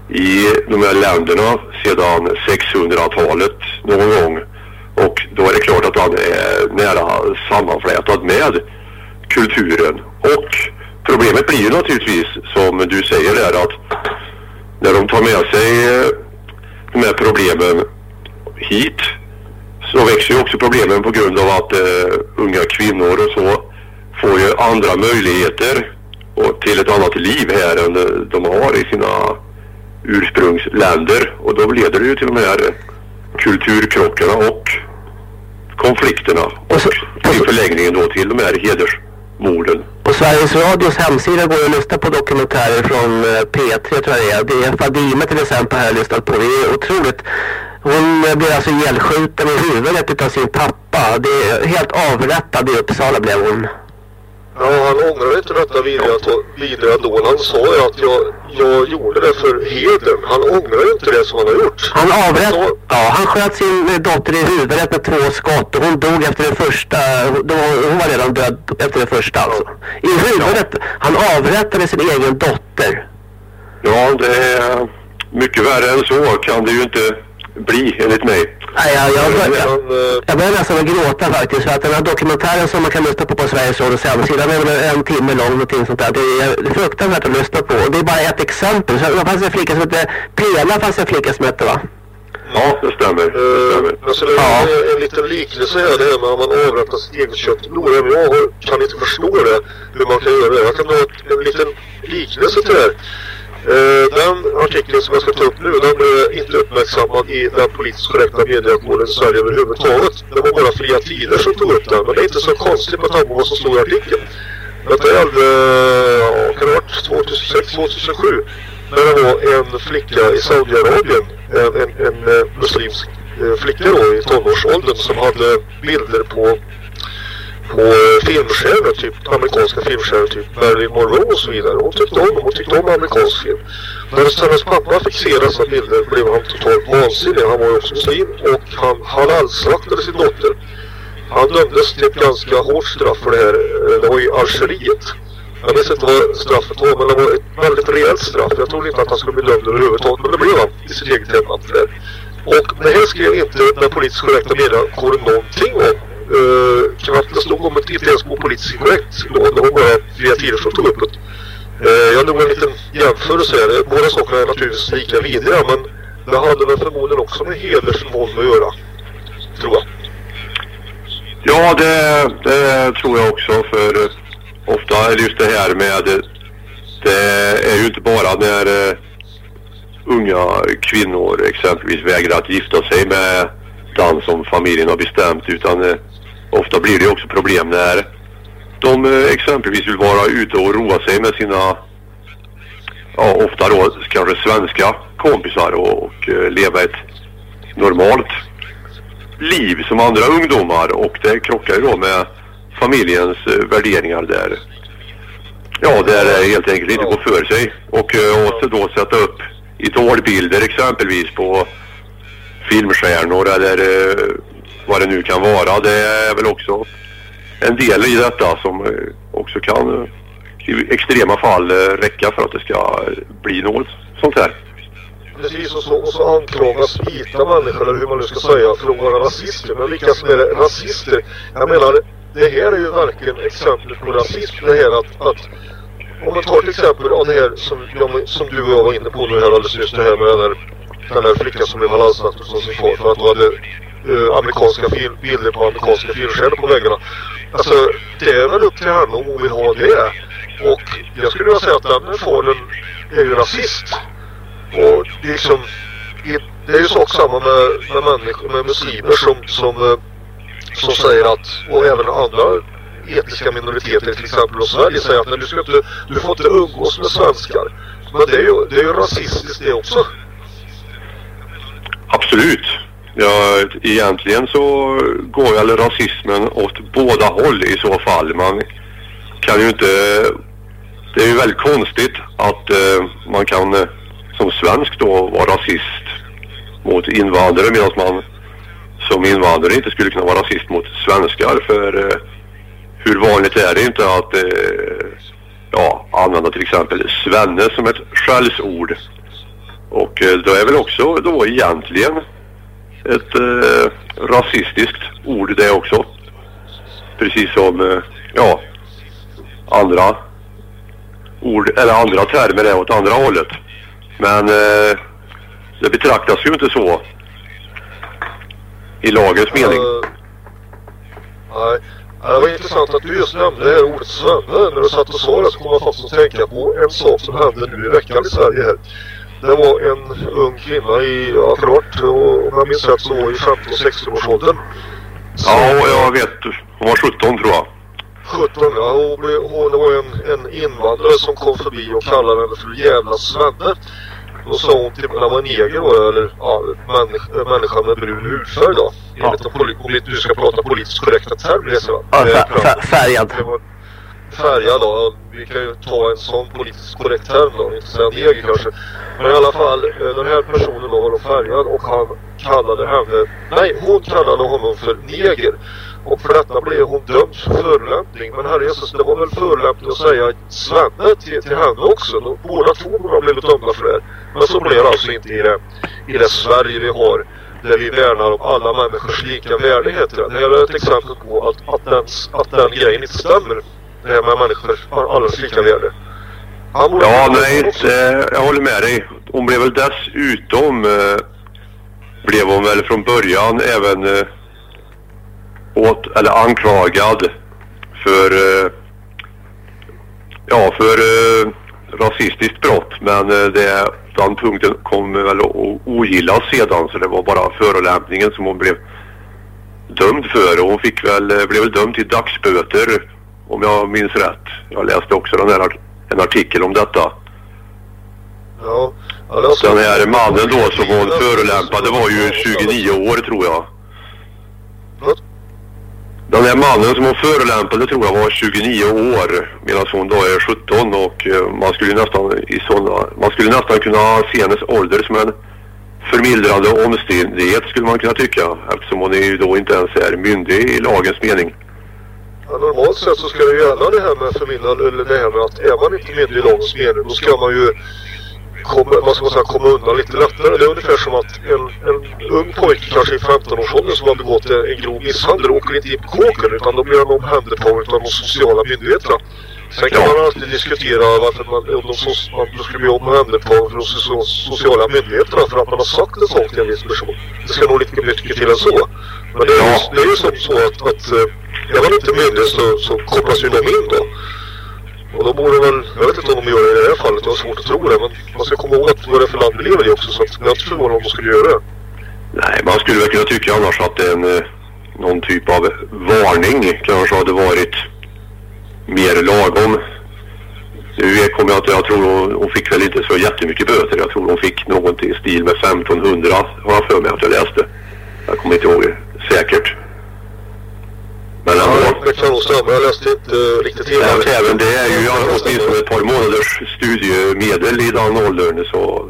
i de här länderna sedan 600-talet någon gång. Och då är det klart att den är nära sammanflätad med kulturen. Och problemet blir ju naturligtvis som du säger där att när de tar med sig eh, de här problemen hit så växer ju också problemen på grund av att eh, unga kvinnor och så får ju andra möjligheter och till ett annat liv här än eh, de har i sina ursprungsländer och då leder det ju till de här kulturkrockarna och konflikterna och i förlängningen då till de här hedersmorden. Sveriges Radios hemsida går att lyssna på dokumentärer från eh, P3 tror jag det är. Det är Fadime till exempel har jag lyssnat på. Det är otroligt. Hon eh, blev alltså ihjälskjuten i huvudet utav sin pappa. Det är helt avrättad i Uppsala blev hon. Ja, han ångrar inte detta vidare, vidare ändå. Han sa ju att jag, jag gjorde det för hedern. Han ångrar inte det som han har gjort. Han avrätt, ja, han sköt sin eh, dotter i huvudet med två skott och hon dog efter det första. Då, hon var redan död efter det första alltså. I huvudet. Han avrättade sin egen dotter. Ja, det är mycket värre än så kan det ju inte bli enligt mig. Nej, jag, jag, börjar, jag börjar nästan att gråta faktiskt. För att den här dokumentären som man kan lyssna på på Sveriges Radios hemsida, den är väl en timme lång någonting sånt där. Det är fruktansvärt att lyssna på. Och det är bara ett exempel. Så det fanns en flicka som hette Pela, fanns en flicka som hette va? Ja, det stämmer. Det stämmer. Alltså det är en, en liten liknelse här det här med att man avrättar sitt eget kött. Även jag kan inte förstå det, hur man kan göra det. Jag kan ha en liten liknelse till det här. Eh, den artikeln som jag ska ta upp nu den blev inte uppmärksammad i den politiskt korrekta mediekåren i Sverige överhuvudtaget. Det var bara fria tider som tog upp den men det är inte så konstigt med tanke på vad som stod i artikeln. Detta gällde, ja, kan det ha varit 2006-2007 när det var en flicka i Saudiarabien, en, en, en, muslimsk eh, flicka då i tonårsåldern som hade bilder på på eh, filmstjärnor, typ amerikanska filmstjärnor, typ Marilyn Monroe och så vidare. Hon tyckte om hon tyckte om amerikansk film. När hennes pappa fick se dessa bilder blev han totalt vansinnig. Han var ju också muslim och han halalslaktade sin dotter. Han dömdes till ett ganska hårt straff för det här. Eh, det var i Algeriet. Jag minns inte vad straffet var, men det var ett väldigt rejält straff. Jag trodde inte att han skulle bli dömd överhuvudtaget, men det blev han i sitt eget hemland för det. Och det här skrev inte den politiskt korrekta mediekåren någonting om. Uh, det stod om att inte ens gå politiskt korrekt då. Det var bara flera tider som tog upp det. Jag eh, jag nog en liten jämförelse här. Eh, båda sakerna är naturligtvis lika vidriga men det hade väl förmodligen också med hedersvåld att göra. Tror jag. Ja, det, det tror jag också för ofta är just det här med det är ju inte bara när uh, unga kvinnor exempelvis vägrar att gifta sig med den som familjen har bestämt utan uh, ofta blir det också problem när de uh, exempelvis vill vara ute och roa sig med sina ja, ofta då kanske svenska kompisar och, och leva ett normalt liv som andra ungdomar och det krockar ju då med familjens eh, värderingar där. Ja, där det helt enkelt inte går för sig. Och eh, då sätta upp idolbilder exempelvis på filmstjärnor eller eh, vad det nu kan vara. Det är väl också en del i detta som eh, också kan eh, i extrema fall eh, räcka för att det ska bli något sånt här. Precis, och så, och så anklagas vita människor, eller hur man nu ska säga, för att vara rasister. Men vilka som är rasister? Jag menar, det här är ju verkligen exempel på rasism. Det här att, att om man tar till exempel ja, det här som, jag, som du och jag var inne på nu här alldeles nyss, det här med den här, den här flickan som blev halalslaktad som sin far för att hon hade uh, amerikanska film, bilder på amerikanska filmstjärnor på väggarna. Alltså, det är väl upp till henne om hon vill ha det. Och jag skulle vilja säga att den faren är ju rasist. Och det är liksom det är ju sak samma med, med människor, med muslimer som, som, eh, som säger att, och även andra etniska minoriteter till exempel i Sverige säger att nej, du, ska inte, du får inte umgås med svenskar. Men det är ju, det är ju rasistiskt det också. Absolut. Ja, egentligen så går väl rasismen åt båda håll i så fall. Man kan ju inte... Det är ju väldigt konstigt att eh, man kan eh, som svensk då vara rasist mot invandrare medan man som invandrare inte skulle kunna vara rasist mot svenskar. För eh, hur vanligt är det inte att eh, ja, använda till exempel svenne som ett skällsord. Och eh, då är väl också då egentligen ett eh, rasistiskt ord det också. Precis som, eh, ja, andra ord, eller andra termer är åt andra hållet. Men eh, det betraktas ju inte så i lagens mening. Uh, nej. Ja, Det var intressant att du just nämnde det här ordet svenne. När du satt och sa det så kom jag faktiskt att tänka på en sak som hände nu i veckan i Sverige här. Det var en ung kvinna i, ja och om jag minns rätt så var i 15-16 års åldern. Ja, och jag vet. Hon var 17 tror jag. 17 ja, hon det var en, en invandrare som kom förbi och kallade henne för jävla svenne. Då sa hon till när var neger var det, eller ja, människa, människa med brun hudfärg då. Enligt ja. poli, om du ska prata politiskt korrekta termer det så. Färgad. Då. Vi kan ju ta en sån politiskt korrekt term då, inte säga neger kanske. Men i alla fall, eh, den här personen då var då färgad och han kallade henne, nej hon kallade honom för neger. Och för detta blev hon dömd för förolämpning. Men herre Jesus, det var väl förolämpning att säga svenne till, till henne också. De, båda två borde ha blivit dömda för det här. Men så blev det alltså inte i det, i det Sverige vi har. Där vi värnar om alla människors lika värdighet. Det här är ett exempel på att, att, den, att den grejen inte stämmer. Det här med människor har allas lika värde. Ja, nej, det, jag håller med dig. Hon blev väl dessutom, eh, blev hon väl från början även eh, åt, eller anklagad för, eh, ja, för eh, rasistiskt brott. Men eh, det, den punkten kom väl att ogillas sedan så det var bara förolämpningen som hon blev dömd för. Och hon fick väl, eh, blev väl dömd till dagsböter om jag minns rätt. Jag läste också den här, en artikel om detta. Ja. Den här mannen då som hon förolämpade var ju 29 år tror jag. Den här mannen som hon förolämpade tror jag var 29 år medan hon då är 17 och eh, man skulle nästan i såna, man skulle nästan kunna se hennes ålder som en förmildrande omständighet skulle man kunna tycka eftersom hon är ju då inte ens är myndig i lagens mening. Ja, normalt sett så ska det ju gälla det här med förmildrande eller det här med att är man inte myndig i lagens mening då ska man ju komma, vad ska man säga, komma undan lite lättare. Det är ungefär som att en, en ung pojke kanske i 15-årsåldern som har begått en grov misshandel åker inte in på kåken utan då blir han omhändertagen av de sociala myndigheterna. Sen kan man alltid diskutera varför man, om de, so man skulle bli omhändertagen från de sociala myndigheterna för att man har sagt en sak till en viss person. Det ska nog lite mycket till än så. Men det är, ju, det är ju som så att, att är man inte myndig så, så kopplas ju de in då. Och då borde väl, jag vet inte om de gör det i det här fallet, jag har svårt att tro det. Men man ska komma ihåg att vad det är för land vi lever i också. Så att jag är inte förvånad om de skulle göra det. Nej, man skulle väl kunna tycka annars att det är en, eh, någon typ av varning kanske hade varit mer lagom. Nu kommer jag inte, jag tror hon, hon fick väl inte så jättemycket böter. Jag tror hon fick någonting i stil med 1500 har jag för mig att jag läste. Jag kommer inte ihåg säkert. Men ja, det kan nog stämma. Jag läste inte uh, riktigt hela. Ja, även det är ju åtminstone ett par månaders studiemedel i den åldern så...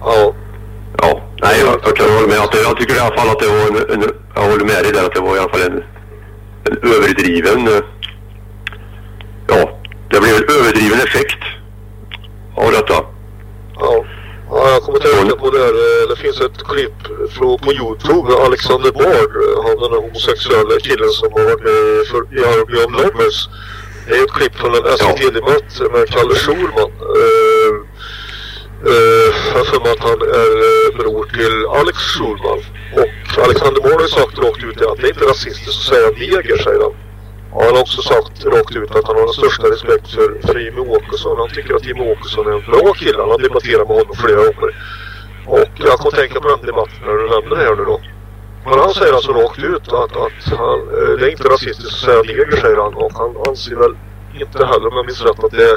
Ja. Ja, nej jag, jag kan hålla med. Att jag tycker i alla fall att det var en, en, jag håller med dig där att det var i alla fall en överdriven... eh, Ja, det blev en överdriven effekt av detta. Ja. Ja, jag kommer att tänka på det här. eh, Det finns ett klipp från, på Youtube med Alexander Bard. eh, Han den där homosexuella killen som har varit med för, i Army of Lovers. Det är ett klipp från en SVT-debatt med Kalle Schulman. Uh, uh, jag har för mig att han är bror till Alex Schulman. Och Alexander Bard har sagt rakt ut att det är inte rasistiskt att säga neger, säger han. Och han har också sagt rakt ut att han har den största respekt för, för Jimmie Åkesson. Han tycker att Jimmie Åkesson är en bra kille. Han har debatterat med honom flera gånger. Och jag kommer tänka på den debatten när du nämnde det här nu då. Men han säger alltså rakt ut att, att han, eh, det är inte rasistiskt att säga neger säger han. Och han anser väl inte heller om jag minns rätt att det,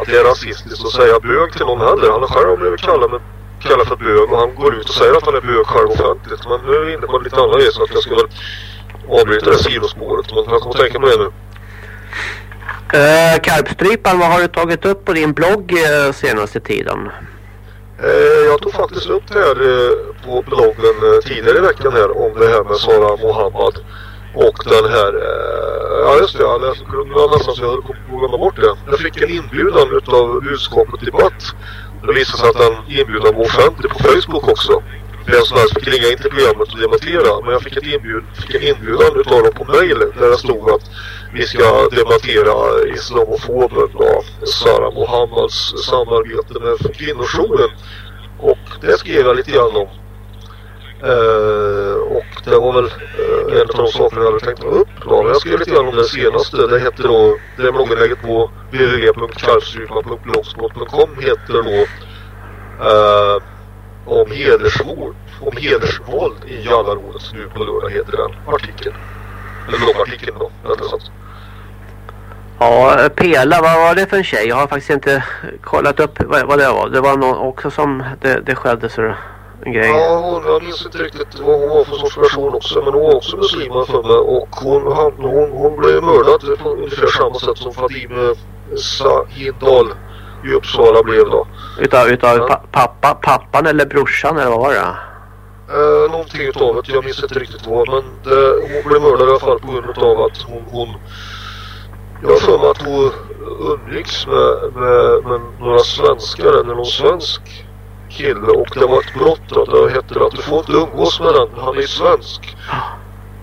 att det är rasistiskt att säga bög till någon heller. Han har själv blivit kallad med kallar för bög och han går ut och säger att han är bög själv offentligt. Men nu är vi inne på lite annan grej så att jag ska väl avbryta det sidospåret. Men jag kommer tänka på det nu. Uh, Karpstrypan, vad har du tagit upp på din blogg uh, senaste tiden? Eh, jag tog faktiskt upp det här eh, på bloggen tidigare i veckan här om det här med Sara Mohammad och den här, ja just det, jag läste, nästan så jag höll på att glömma bort det. Jag fick en inbjudan utav budskapet debatt. Det visade sig att den inbjudan var offentlig på Facebook också. Vem som helst fick ringa in till programmet och debattera. Men jag fick, ett inbjud, fick en inbjudan utav dem på mail där det stod att vi ska debattera islamofoben då, Sara Mohammeds samarbete med kvinnojouren. Och det skrev jag lite grann om. Eh, och det var väl eh, en av de sakerna jag hade tänkt ta upp. Då. Men jag skrev lite grann om det senaste. Det hette då, det är blogginlägget på www.karlstrypan.blogspot.com heter då eh, om hedersvåld, om hedersvåld i Jallarhornet nu på lördag heter den artikeln. Eller bloggartikeln då, rättare sagt. Ja, Pela, vad var det för en tjej? Jag har faktiskt inte kollat upp vad, vad det var. Det var någon också som det, det skedde så grej. Ja, hon, minns inte riktigt vad hon var för sorts person också. Men hon var också muslimad för mig. Och hon, hon, hon, hon blev mördad på ungefär samma sätt som Fatime Sahindal i Uppsala blev då. Utav, utav ja. pa, pappa, pappan eller brorsan eller vad var det? Eh, någonting utav det. Jag minns inte riktigt vad. Men det, hon blev mördad i alla fall på grund av att hon, hon jag har för mig att hon umgicks med, med, med några svenskar eller någon svensk kille och det var ett brott då. Det hette att du får inte umgås med den, han är svensk.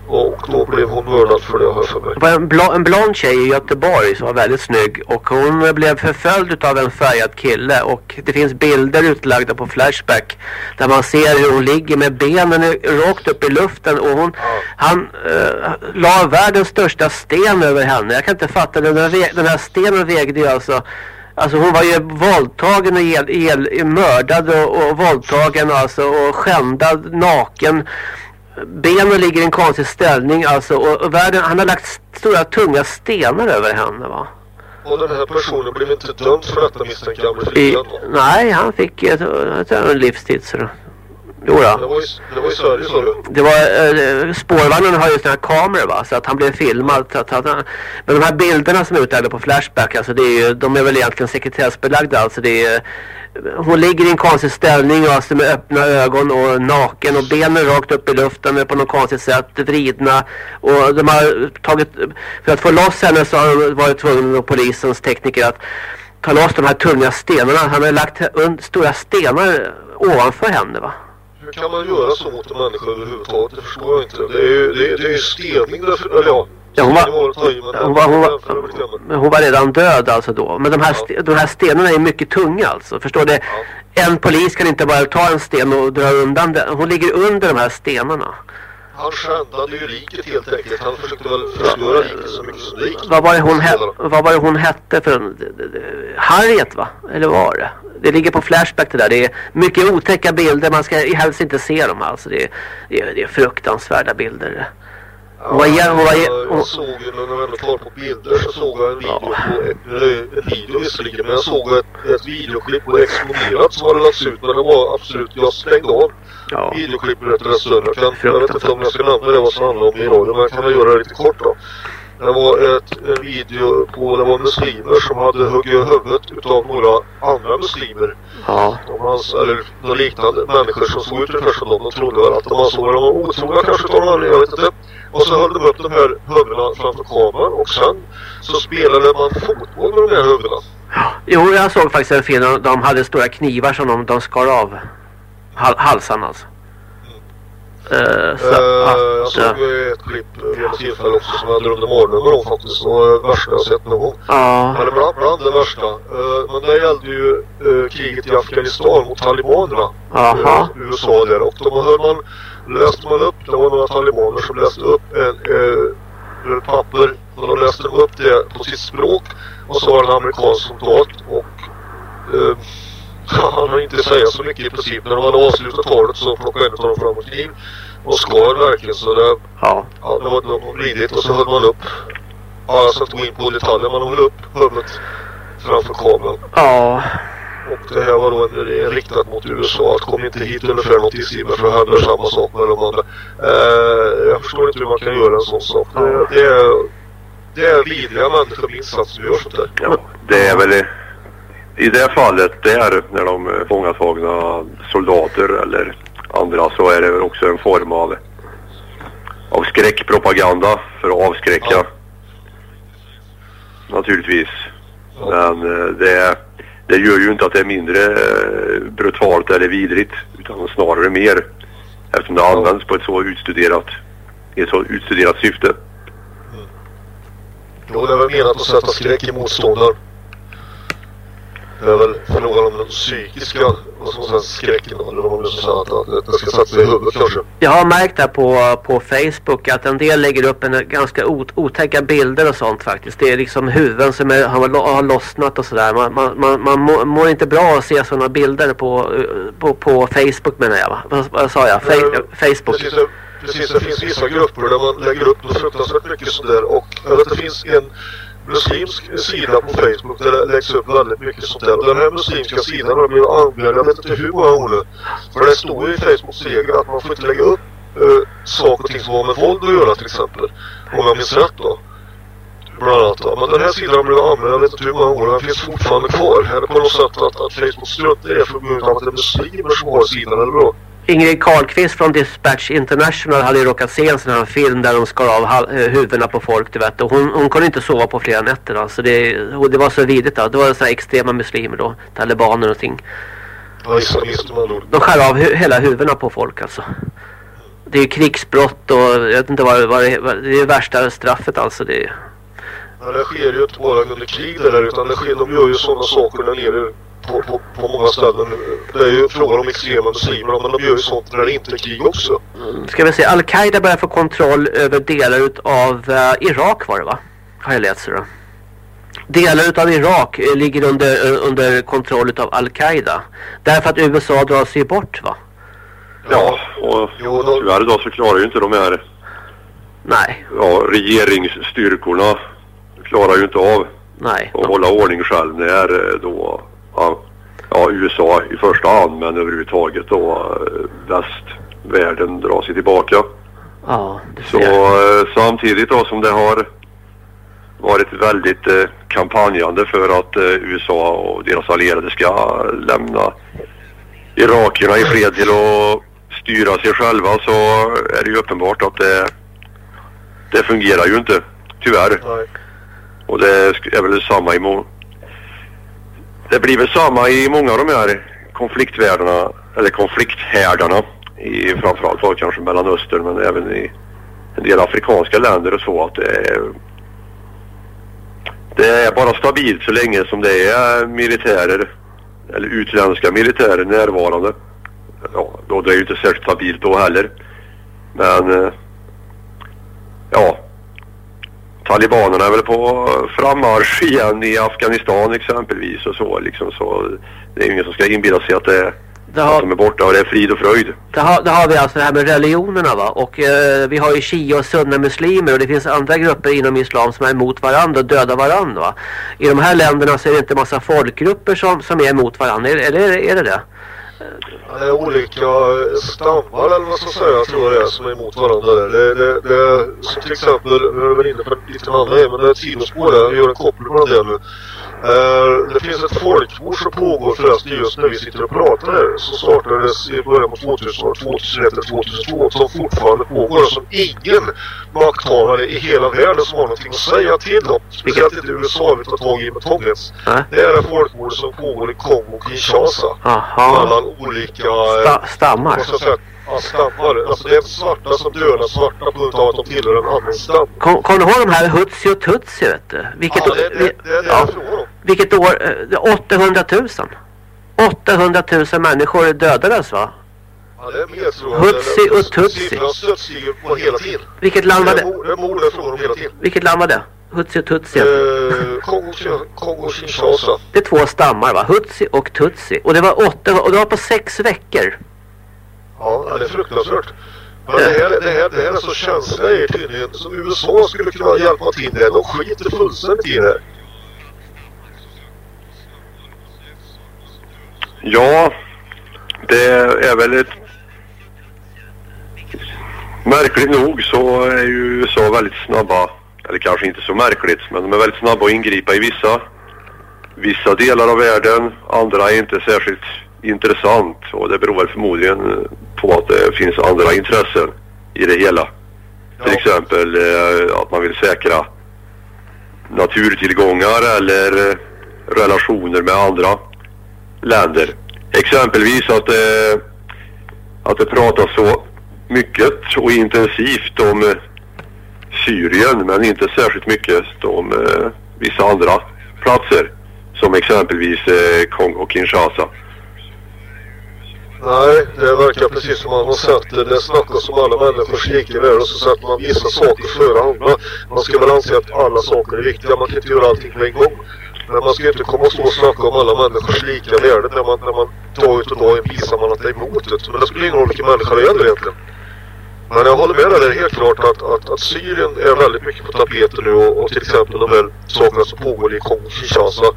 Och då blev hon mördad för det har jag för mig. Det var en, bl en blond tjej i Göteborg som var väldigt snygg och hon blev förföljd av en färgad kille och det finns bilder utlagda på Flashback där man ser hur hon ligger med benen rakt upp i luften och hon, ja. han uh, la världens största sten över henne. Jag kan inte fatta. Den, den här stenen vägde ju alltså Alltså hon var ju våldtagen och el, el, mördad och, och våldtagen alltså och skändad, naken. Benen ligger i en konstig ställning alltså och, och världen, han har lagt stora tunga stenar över henne va. Och den här personen blev inte dömd för detta misstänker jag blev frikänd Nej, han fick ett, ett, en livstid så Jo då. Det var i, det var sa du? Det var, eh, spårvagnen har ju här kameror va, så att han blev filmad. Att, han, men de här bilderna som är utlagda på Flashback, alltså det är ju, de är väl egentligen sekretessbelagda. Alltså det är, hon ligger i en konstig ställning alltså med öppna ögon och naken och benen rakt upp i luften på något konstigt sätt vridna och de har tagit för att få loss henne så har de varit tvungna polisens tekniker att ta loss de här tunga stenarna. Han har lagt stora stenar ovanför henne va? Hur kan man göra så mot en människa överhuvudtaget? Det förstår jag inte. Det är ju, det är, det är ju stening därför, eller ja. Ja, hon, var, hon, var, hon, var, hon var redan död alltså då. Men de här, ja. de här stenarna är mycket tunga alltså. Förstår du? Ja. En polis kan inte bara ta en sten och dra undan den. Hon ligger under de här stenarna. Han skändade ju liket helt enkelt. Han försökte väl förstöra liket så mycket som det gick. Vad var det hon, vad var det hon hette för Harriet va? Eller var det? Det ligger på Flashback det där. Det är mycket otäcka bilder. Man ska helst inte se dem alltså. Det är, det är, det är fruktansvärda bilder. Ja, hon var, hon... Jag såg ju när jag ändå tar på bilder så såg jag en video på, en video visserligen, men jag såg ett, ett videoklipp på Exponerat som hade lagts ut, men det var absolut, jag stängde av ja. videoklippet rätt stund. Jag, jag vet inte om jag ska nämna det vad som handlar om i radio, men jag kan väl göra det lite kort då. Det var ett, en video på, det var muslimer som hade huggit huvudet utav några andra muslimer. Ja. De hans, eller några liknande människor som såg ut ungefär som dem. De trodde väl att de ansåg de var otrogna kanske utav någon jag vet inte. Och så höll de upp de här huvudena framför kameran och sen så spelade man fotboll med de här huvudena. Jo, jag såg faktiskt en film där de hade stora knivar som de, de skar av hal halsan alltså. Uh, så, uh, jag såg ju ett klipp vid ett tillfälle också som jag drömde mardrömmar om faktiskt. Det var det värsta jag sett någon gång. Uh. Eller bland, bland det värsta. Uh, men det gällde ju uh, kriget i Afghanistan mot talibanerna. Uh, USA där. Och då hör man läste man upp, det var några talibaner som läste upp en, eh, papper och de läste upp det på sitt språk och så var det en amerikansk soldat och han har inte säga så mycket i princip. När de hade avslutat talet så plockade en av dem fram ett kniv och skar verkligen så det, ja. Ja, det var, det ridigt och så höll man upp ja, jag ska inte gå in på detaljer de höll upp huvudet framför kameran. Ja. Och det här var då en, riktat mot USA att kom inte hit ungefär något i Simmer för det händer samma sak med de andra. Eh, jag förstår inte hur man kan göra en sån sak. Det, det, är, det är vidriga människor minst sagt som gör sånt där. Ja, det är väl i, i det fallet där när de är fångatagna soldater eller andra så är det också en form av, av skräckpropaganda för att avskräcka. Naturligtvis. Men eh, det, det gör ju inte att det är mindre eh, brutalt eller vidrigt utan snarare mer eftersom det används på ett så utstuderat i ett så utstuderat syfte. Jo, det väl menat att sätta skräck i motståndaren. Det är väl frågan om den psykiska säga, skräcken eller vad man nu ska att, att det ska sätta sig i huvudet kanske. Jag har märkt där på, på Facebook att en del lägger upp en ganska ot, otäcka bilder och sånt faktiskt. Det är liksom huvuden som är, har, har lossnat och sådär. Man, man, man, man mår, mår inte bra att se sådana bilder på, på, på Facebook menar jag va? Vad, vad sa jag? Fa Eh, Facebook. Precis, det- precis, det finns vissa grupper där man lägger upp något fruktansvärt mycket sådär och jag vet det finns en muslimsk sida på Facebook där det läggs upp väldigt mycket sånt där. Och den här muslimska sidan har blivit anmäld, jag vet inte hur många gånger. För det står ju i Facebooks regler att man får inte lägga upp eh, saker och ting som har med våld att göra till exempel. Om jag minns rätt då. Bland annat då. Men den här sidan har blivit anmäld, jag vet inte hur många år, den finns fortfarande kvar. Är det på något sätt att, att Facebook struntar i det för att det är muslimer som har sidan eller då? Ingrid Karlqvist från Dispatch International hade ju råkat se en sån här film där de skar av eh, huvudena på folk du vet. Och hon, hon kunde inte sova på flera nätter alltså. Det, och det var så vidrigt då. Det var så här extrema muslimer då. Talibaner och någonting. Ja. De skär av hu hela huvudena på folk alltså. Det är ju krigsbrott och jag vet inte vad, vad, det, vad det är det värsta straffet alltså. Det är, Men det sker ju inte bara under krig det där utan det sker, de gör ju sådana saker där nere på, på, på många ställen. Det är ju frågan om extrema muslimer men de gör ju sånt när det inte är krig också. ska vi se, Al-Qaida börjar få kontroll över delar utav uh, Irak var det va? Har jag läst så då. Delar utav Irak eh, ligger under, eh, under kontroll utav Al-Qaida. Därför att USA drar sig bort va? Ja, och tyvärr då så klarar ju inte de här Nej. ja, regeringsstyrkorna klarar ju inte av Nej. att hålla ordning själv när eh, då ja, ja, USA i första hand men överhuvudtaget då eh, västvärlden drar sig tillbaka. Ja, Så eh, samtidigt då som det har varit väldigt eh, kampanjande för att eh, USA och deras allierade ska lämna irakierna i fred till att styra sig själva så är det ju uppenbart att det, det fungerar ju inte, tyvärr. Och det är väl samma i det blir väl samma i många av de här konfliktvärldarna, eller konflikthärdarna i framförallt var kanske Mellanöstern men även i en del afrikanska länder och så att det är det är bara stabilt så länge som det är militärer eller utländska militärer närvarande. Ja, då det är ju inte särskilt stabilt då heller. Men eh, ja, talibanerna är väl på frammarsch igen i Afghanistan exempelvis och så liksom så det är ingen som ska inbilla sig att det Det att de är borta och det är frid och fröjd. Där har, där har vi alltså det här med religionerna va. Och eh, vi har ju shia och sunna muslimer och det finns andra grupper inom islam som är emot varandra och dödar varandra va. I de här länderna så är det inte massa folkgrupper som, som är emot varandra. Eller är, det- är det det? Det är olika stammar eller vad ska säga tror jag det är som är emot varandra där. Det, det, det, som till exempel, vi är väl inne på lite andra här, men det är ett sidospår där, jag gör en koppling mellan det nu. Eh, det finns ett folkmord som pågår förresten just när vi sitter och pratar här. Som startades i början på 2000-talet, 2001 eller 2002. Som fortfarande pågår och som ingen makthavare i hela världen som har någonting att säga till om. Speciellt inte USA vill ta tag i med tånghets. Det är det folkmord som pågår i Kongo Kinshasa. Aha. Mellan olika... eh, Sta- stammar. ska jag säga? Ja, stammar. Alltså det är svarta som dödar svarta på grund av att de tillhör en annan stam. Kom, kommer du ihåg de här Hutsi och Tutsi vet du? Vilket, Ja, det- det- det är det ja, jag frågar om. vilket år? eh, det är 800 000. 800 000 människor dödades va? Ja, det är mer tror jag. Hutsi och Tutsi. Siffran stiger på hela tiden. Vilket land var det? det? är mord det är frågan om hela tiden. Vilket land var det? Hutsi och Tutsi. Eh, Kongo, Kongo Kinshasa. Det är två stammar va? Hutsi och Tutsi. Och det var åtta, och det var på sex veckor. Ja, det är fruktansvärt. Men det här, det, här, det här är så känsliga grejer tydligen. Som USA skulle kunna hjälpa till det. De skiter fullständigt i det. Ja, det är väl ett... Märkligt nog så är ju USA väldigt snabba, eller kanske inte så märkligt, men de är väldigt snabba att ingripa i vissa, vissa delar av världen. Andra är inte särskilt intressant och det beror väl förmodligen på att det finns andra intressen i det hela. Till exempel eh, att man vill säkra naturtillgångar eller eh, relationer med andra länder. Exempelvis att, eh, att det pratas så mycket och intensivt om eh, Syrien men inte särskilt mycket om eh, vissa andra platser som exempelvis eh, Kongo och Kinshasa. Nej, det verkar precis som man har sett det. Snackas om alla människors lika värde och så sätter man vissa saker före andra. Man ska väl anse att alla saker är viktiga. Man kan inte göra allting på en gång. Men man ska inte komma och stå och snacka om alla människors lika värde när man, när man dag ut och dag in visar man att det är emot det. Men det spelar ingen roll vilken människa det gäller egentligen. Men jag håller med dig, det är helt klart att, att, att Syrien är väldigt mycket på tapeten nu och, och till exempel de här sakerna som pågår i Kongo-Kinshasa alltså,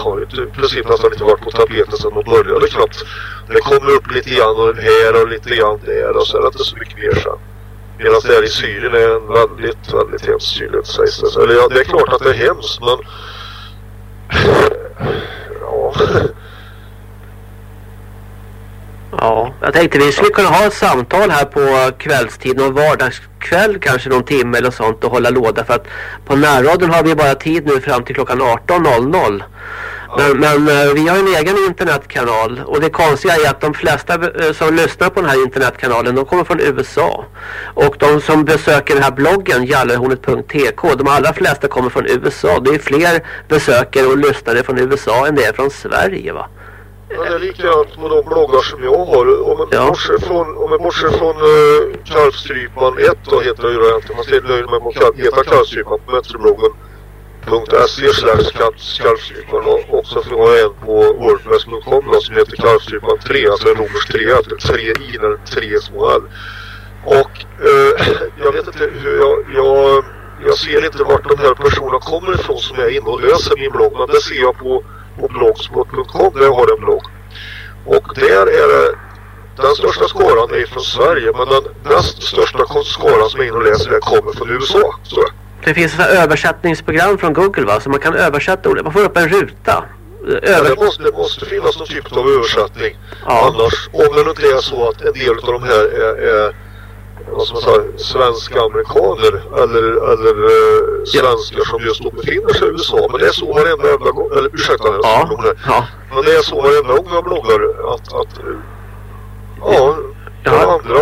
har ju i princip nästan inte varit på tapeten sedan de började knappt. Det kommer upp lite grann och här och lite grann där och så är det inte så mycket mer sen. Medan det här i Syrien är en väldigt, väldigt hemsk Syrien sägs det. Eller ja, det är klart att det är hemskt men... Ja... Ja, jag tänkte vi skulle kunna ha ett samtal här på kvällstid, någon vardagskväll kanske någon timme eller sånt och hålla låda för att på närradion har vi bara tid nu fram till klockan 18.00. Men, men eh, vi har en egen internetkanal och det konstiga är att de flesta eh, som lyssnar på den här internetkanalen de kommer från USA. Och de som besöker den här bloggen jallarhornet.tk de allra flesta kommer från USA. Det är fler besökare och lyssnare från USA än det är från Sverige va? Ja, det är likadant med de bloggar som jag har. Om man ja. bortser från, om man bortser från uh, Kalvstrypan 1 då heter det ju egentligen. Man ska nöjd med att heta Kalvstrypan på metrobloggen.se slash kalvstrypan och också har jag en på wordpress.com som heter kalvstrypan 3, alltså en romersk 3, alltså 3 i eller 3 små L. Och uh, jag vet inte hur jag, jag, jag ser inte vart de här personerna kommer ifrån som är inne och läser min blogg, men det ser jag på på blogspot.com där jag har en blogg. Och där är det den största skaran är från Sverige men den näst största skaran som är inne och läser det kommer från USA. Så. Det finns ett översättningsprogram från Google va? Så man kan översätta ordet. Man får upp en ruta. Över... Ja, det, måste, det måste finnas någon typ av översättning. Ja. Annars, om det inte är så att en del av de här är, är vad ska man säga, svenska amerikaner eller, eller uh, svenskar som just då befinner sig i USA. Men det är så varenda jävla gång, eller ursäkta ja. ja. Men det är så varenda gång jag bloggar att, att uh, ja, ja. den andra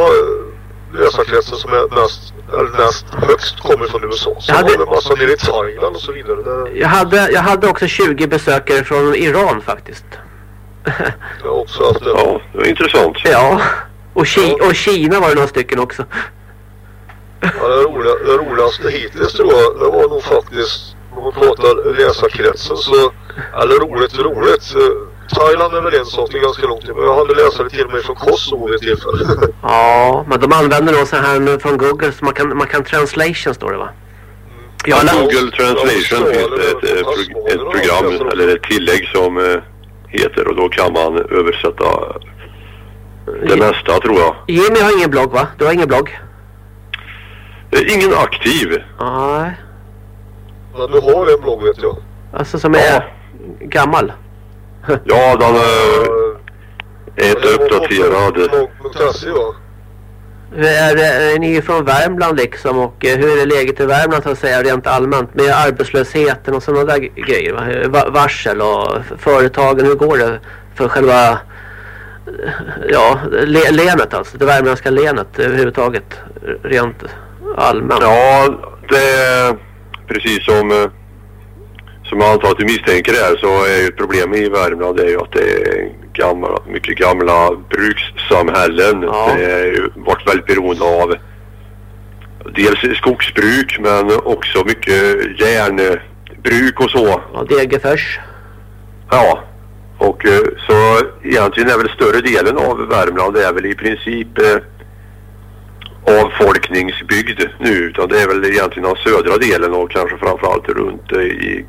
läsarkretsen som är näst, eller näst högst kommer från USA. Så jag hade, har massa nere i Thailand och så vidare. Det... Jag, hade, jag hade också 20 besökare från Iran faktiskt. jag har också haft det. Ja, det var intressant. Ja. Och, Ki och Kina var det några stycken också. Ja, det, roliga, det roligaste hittills tror jag, det var nog faktiskt, om man pratar läsarkretsen så, eller roligt roligt. Thailand är väl en sak, det är ganska långt men jag hade läsare till mig från Kosovo vid tillfälle. ja, men de använder nog så här från Google så man kan, man kan translation står det va? Ja, Google Translation ja, finns det ett, ett, ett program eller ett tillägg som eh, heter och då kan man översätta det mesta tror jag. Jimmy har ingen blogg va? Du har ingen blogg? Ingen aktiv. Nej. Men du har en blogg vet jag. Alltså som är ja. gammal? ja, den är inte uppdaterad. Blogg.se va? Är, är ni från Värmland liksom och eh, hur är läget i Värmland så att säga rent allmänt med arbetslösheten och sådana där grejer? Va? Varsel och företagen, hur går det för själva ja, le länet alltså, det värmländska länet överhuvudtaget, rent allmänt. Ja, det är precis som, som jag antar att du misstänker här så är ju ett problem i Värmland det är ju att det är gamla, mycket gamla brukssamhällen. Ja. Det är ju varit väldigt beroende av dels skogsbruk men också mycket järnbruk och så. Ja, Degerfors. Ja, och eh, så egentligen är väl större delen av Värmland det är väl i princip eh, avfolkningsbygd nu utan det är väl egentligen den södra delen och kanske framförallt runt eh, i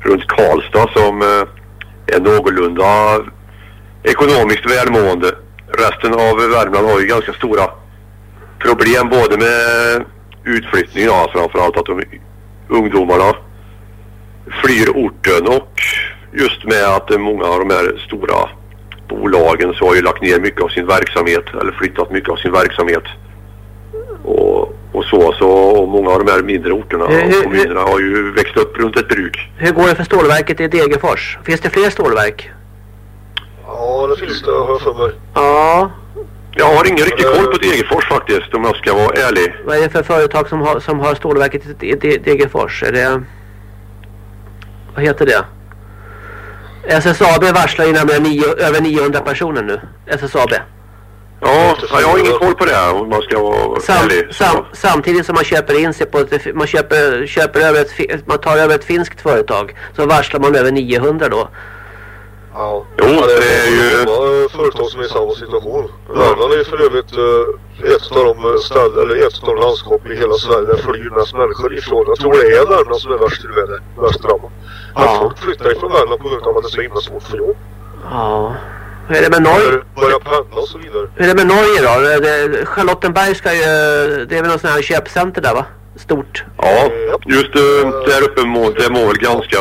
runt Karlstad som eh, är någorlunda ekonomiskt välmående. Resten av Värmland har ju ganska stora problem både med utflyttning, ja, framförallt att de ungdomarna flyr orten och just med att många av de här stora bolagen så har ju lagt ner mycket av sin verksamhet eller flyttat mycket av sin verksamhet. Och, och så, så och många av de här mindre orterna Hur- hur- och kommunerna har ju växt upp runt ett bruk. Hur går det för stålverket i Degerfors? Finns det fler stålverk? Ja, det finns det har jag för mig. Ja. Jag har ingen riktig koll på Degerfors faktiskt om jag ska vara ärlig. Vad är det för företag som har, som har stålverket i i De- Degerfors? Är det... Vad heter det? SSAB varslar ju nämligen nio, över 900 personer nu. SSAB. Ja, jag har ingen koll på det här, om man ska vara Sam, ärlig. sam, samtidigt som man köper in sig på ett, man köper, köper över ett, man tar över ett finskt företag så varslar man över 900 då. Ja. Jo, Ja, det det är är ju- många företag som är i samma situation. Värmland är för övrigt eh, ett av de eh, ställen, eller ett av de landskap i hela Sverige där flyr mest människor ifrån. Jag tror det är Värmland som är värst, värst drabbat. Att folk flyttar ifrån Värmland på grund av att det är så himla svårt för jobb. Ja. Hur är det med Norge? Börja pendla och så vidare. Hur är det med Norge då? Det, Charlottenberg ska ju, det är väl någon sån här köpcenter där va? Stort. Ja, just uh, där uppe må, det mår väl ganska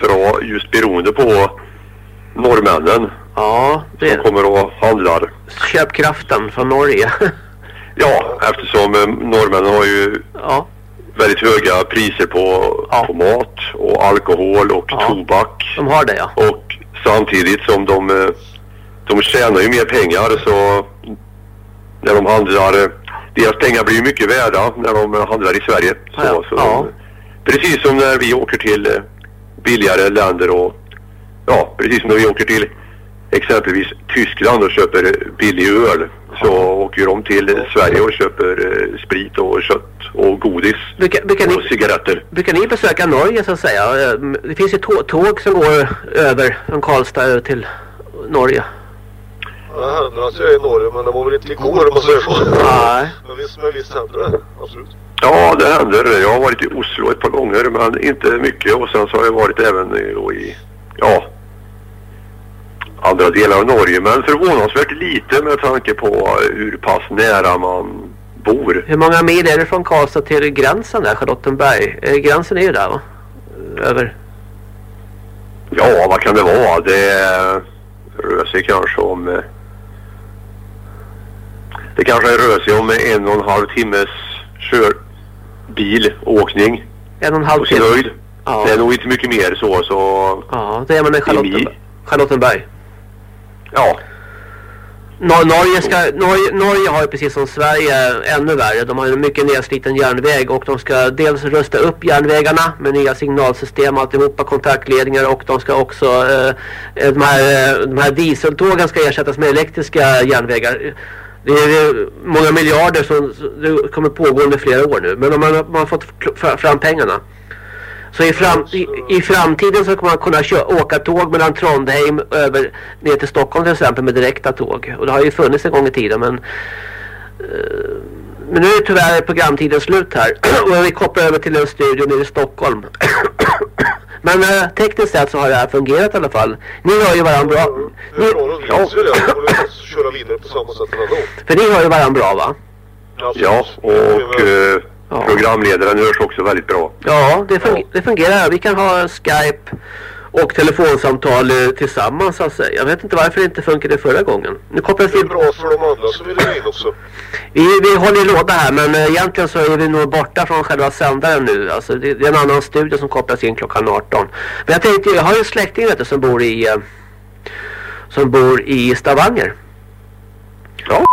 bra just beroende på norrmännen. Ja, det Som kommer och handlar. köpkraften från Norge. Ja, eftersom eh, norrmännen har ju ja. Väldigt höga priser på, på mat och alkohol och tobak. De har det ja. Och samtidigt som de, eh, de tjänar ju mer pengar så när de handlar, eh, deras pengar blir ju mycket värda när de handlar i Sverige. Så, så de, precis som när vi åker till eh, billigare länder och ja, precis som när vi åker till exempelvis Tyskland och köper billig öl så åker de till Sverige och köper eh, sprit och kött och godis Brukar, brukar, och ni, cigaretter. brukar ni besöka Norge så att säga? Eh, Det finns ju tå- tåg som går över från Karlstad till Norge. Det händer att jag är i Norge men det var väl inte igår om man säger så. Nej. Men visst, men visst händer det. Absolut. Ja, det händer. Jag har varit i Oslo ett par gånger, men inte mycket. Och sen så har jag varit även i ja, andra delar av Norge. Men förvånansvärt lite med tanke på hur pass nära man bor. Hur många mil är det från Karlstad till gränsen där, Charlottenberg? Eh, Gränsen är ju där va? Över. Ja, vad kan det vara? Det rör sig kanske om... eh, Det kanske rör sig om en och en halv timmes kör bilåkning. En och en halv på sin timme. höjd. Ja. Det är nog inte mycket mer så, så... Ja, då är man i Charlottenberg. Charlottenberg. Ja. Nor Norge, ska, Norge, Norge har ju precis som Sverige ännu värre. De har ju en mycket nedsliten järnväg och de ska dels rusta upp järnvägarna med nya signalsystem och alltihopa, kontaktledningar och de ska också eh, de, här, eh, de här dieseltågen ska ersättas med elektriska järnvägar. Det är många miljarder som det kommer pågå under flera år nu men de har, man har fått fram pengarna. Så i, fram, i, i framtiden så kommer man kunna kö- åka tåg mellan Trondheim över ner till Stockholm till exempel med direkta tåg. Och det har ju funnits en gång i tiden men eh, men nu är tyvärr programtiden slut här och vi kopplar över till en studio nere i Stockholm. men eh, tekniskt sett så har det här fungerat i alla fall. Ni hör ju varandra bra. Vi faktiskt köra vidare på samma sätt ändå. För ni hör ju varandra bra va? Ja, och eh, programledaren hörs också väldigt bra. Ja, det, fun- det fungerar. Vi kan ha Skype och telefonsamtal eh, tillsammans så att säga. Jag vet inte varför det inte funkade förra gången. Nu kopplas Det är vi, bra för de andra som vill in också. vi, vi håller i låda här men eh, egentligen så är vi nog borta från själva sändaren nu. Alltså det, det är en annan studio som kopplas in klockan 18. Men jag tänkte, jag har ju en släkting vet du, som bor i eh, som bor i Stavanger. Ja.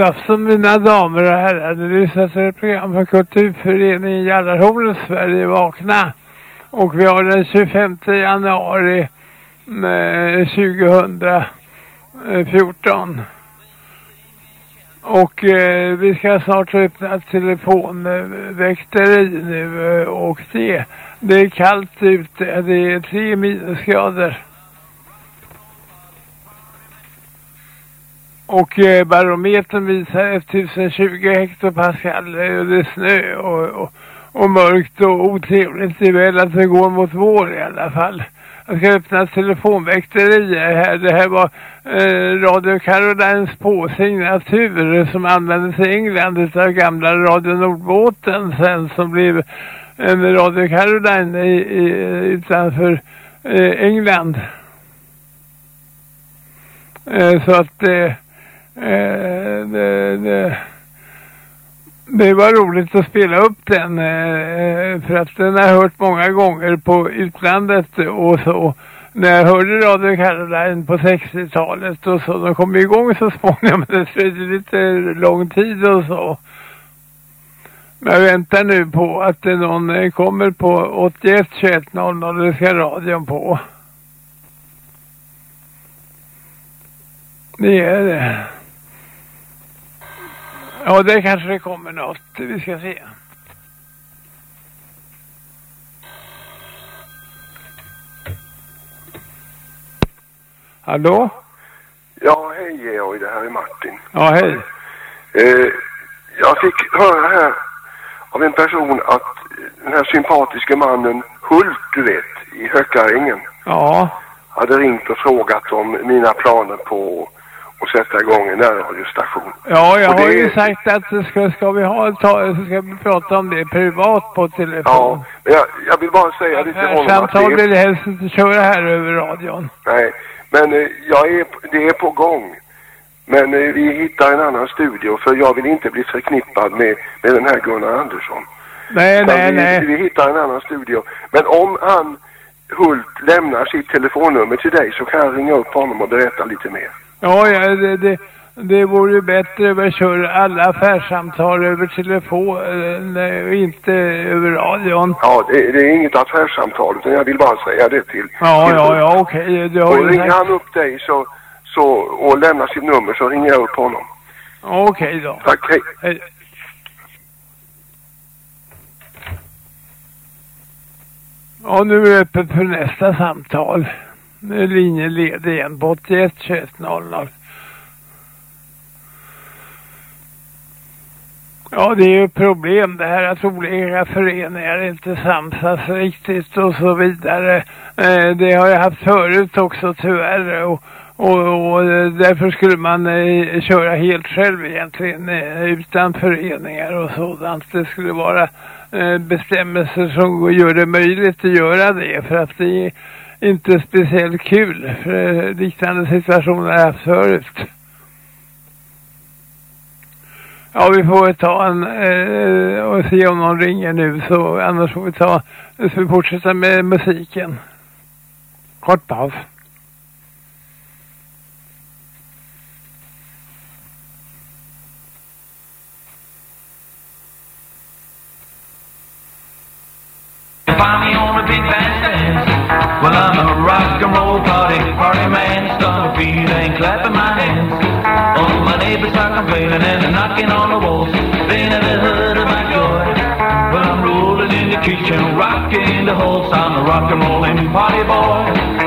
God afton mina damer och herrar. Det lyssnar till ett program från Kulturföreningen Jallarhornet Sverige Vakna. Och vi har den 25 januari eh, 2014. Och eh, vi ska snart öppna ett telefonväkteri nu eh, och det, det är kallt ute. Det är tre minusgrader. Och eh, barometern visar 1020 hektopascal och det är snö och, och, och mörkt och otrevligt. Det är väl att det går mot vår i alla fall. Jag ska öppna ett telefonväkteri här. Det här var eh, Radio Carolines påsignatur som användes i England utav gamla Radio Nordbåten sen som blev en Radio Caroline i, i, utanför eh, England. Eh, så att eh, eh, det, det, det var roligt att spela upp den eh, för att den har jag hört många gånger på utlandet och så. När jag hörde Radio Caroline på 60-talet och så, de kom igång så småningom, men det tog lite lång tid och så. Men jag väntar nu på att det någon eh, kommer på 81 21 00, det ska radion på. Det är det. Ja, det kanske det kommer något. Vi ska se. Hallå? Ja, hej Georg, det här är Martin. Ja, hej. Eh, jag fick höra här av en person att den här sympatiska mannen Hult, du vet, i Hökarängen, Ja. hade ringt och frågat om mina planer på att sätta igång en närradiostation. Ja, jag Och det har ju sagt att ska, ska vi ha ta, ska vi prata om det privat på telefon. Ja, men jag, jag vill bara säga det till honom att Samtal det vill helst inte köra här över radion. nej, men eh, jag är, det är på gång. Men eh, vi hittar en annan studio för jag vill inte bli förknippad med, med den här Gunnar Andersson. Nej, Utan nej, vi, nej. vi hittar en annan studio. Men om han, Hult, lämnar sitt telefonnummer till dig så kan jag ringa upp honom och berätta lite mer. Ja, ja det, det, det vore ju bättre att köra alla affärssamtal över telefon eh, och inte över radion. Ja, det, det är inget affärssamtal utan jag vill bara säga det till... Ja, till ja, ja, okej. Har Och ringer sagt... han upp dig så, så, och lämnar sitt nummer så ringer jag upp honom. Okej då. Tack, hej. Hej. Ja, nu är det öppet för nästa samtal. Nu är linjen ledig igen på 81 21 00. Ja, det är ju problem det här att olika föreningar inte samsas riktigt och så vidare. Eh, det har jag haft förut också tyvärr och, och, och därför skulle man eh, köra helt själv egentligen eh, utan föreningar och sådant. Det skulle vara eh, bestämmelser som gör det möjligt att göra det för att det är inte speciellt kul för eh, liknande situationer har jag haft förut. Ja, vi får väl ta en eh, och se om någon ringer nu så annars får vi ta, så vi fortsätta med musiken. Kort paus. Complaining and they're knocking on the walls. They never heard of my joy. Well, I'm rolling in the kitchen, rocking the halls. I'm a rock and rolling party boy.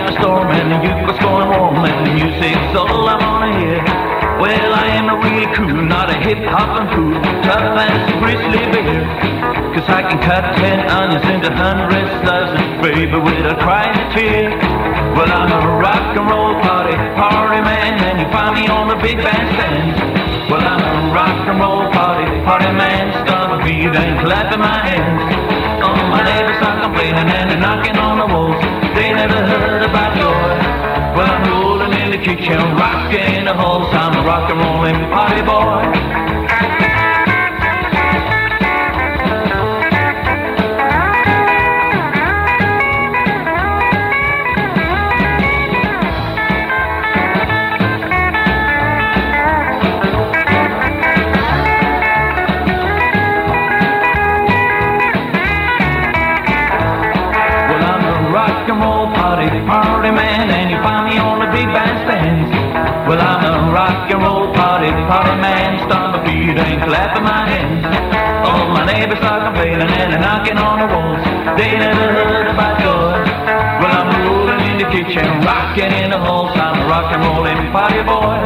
Up the storm and the jukebox going warm and the music's all I wanna hear. Well, I am a really cool, not a hip hop and fool, tough as a grizzly bear. Cause I can cut ten onions into hundred slices, baby, without crying a tear. Well, I'm a rock and roll party, party man, and you find me on the big bandstand. Well, I'm a rock and roll party, party man, a beat and clapping my hands. Oh, my neighbors are complaining and they're knocking on the walls. They never heard about joy. Well, I'm rolling in the kitchen, rocking the halls. I'm a rock and rollin' party boy. Neighbors are complaining and they're knocking on the walls. They never heard about joy. Well, I'm rolling in the kitchen, rocking in the halls. I'm a rock and rolling party boy.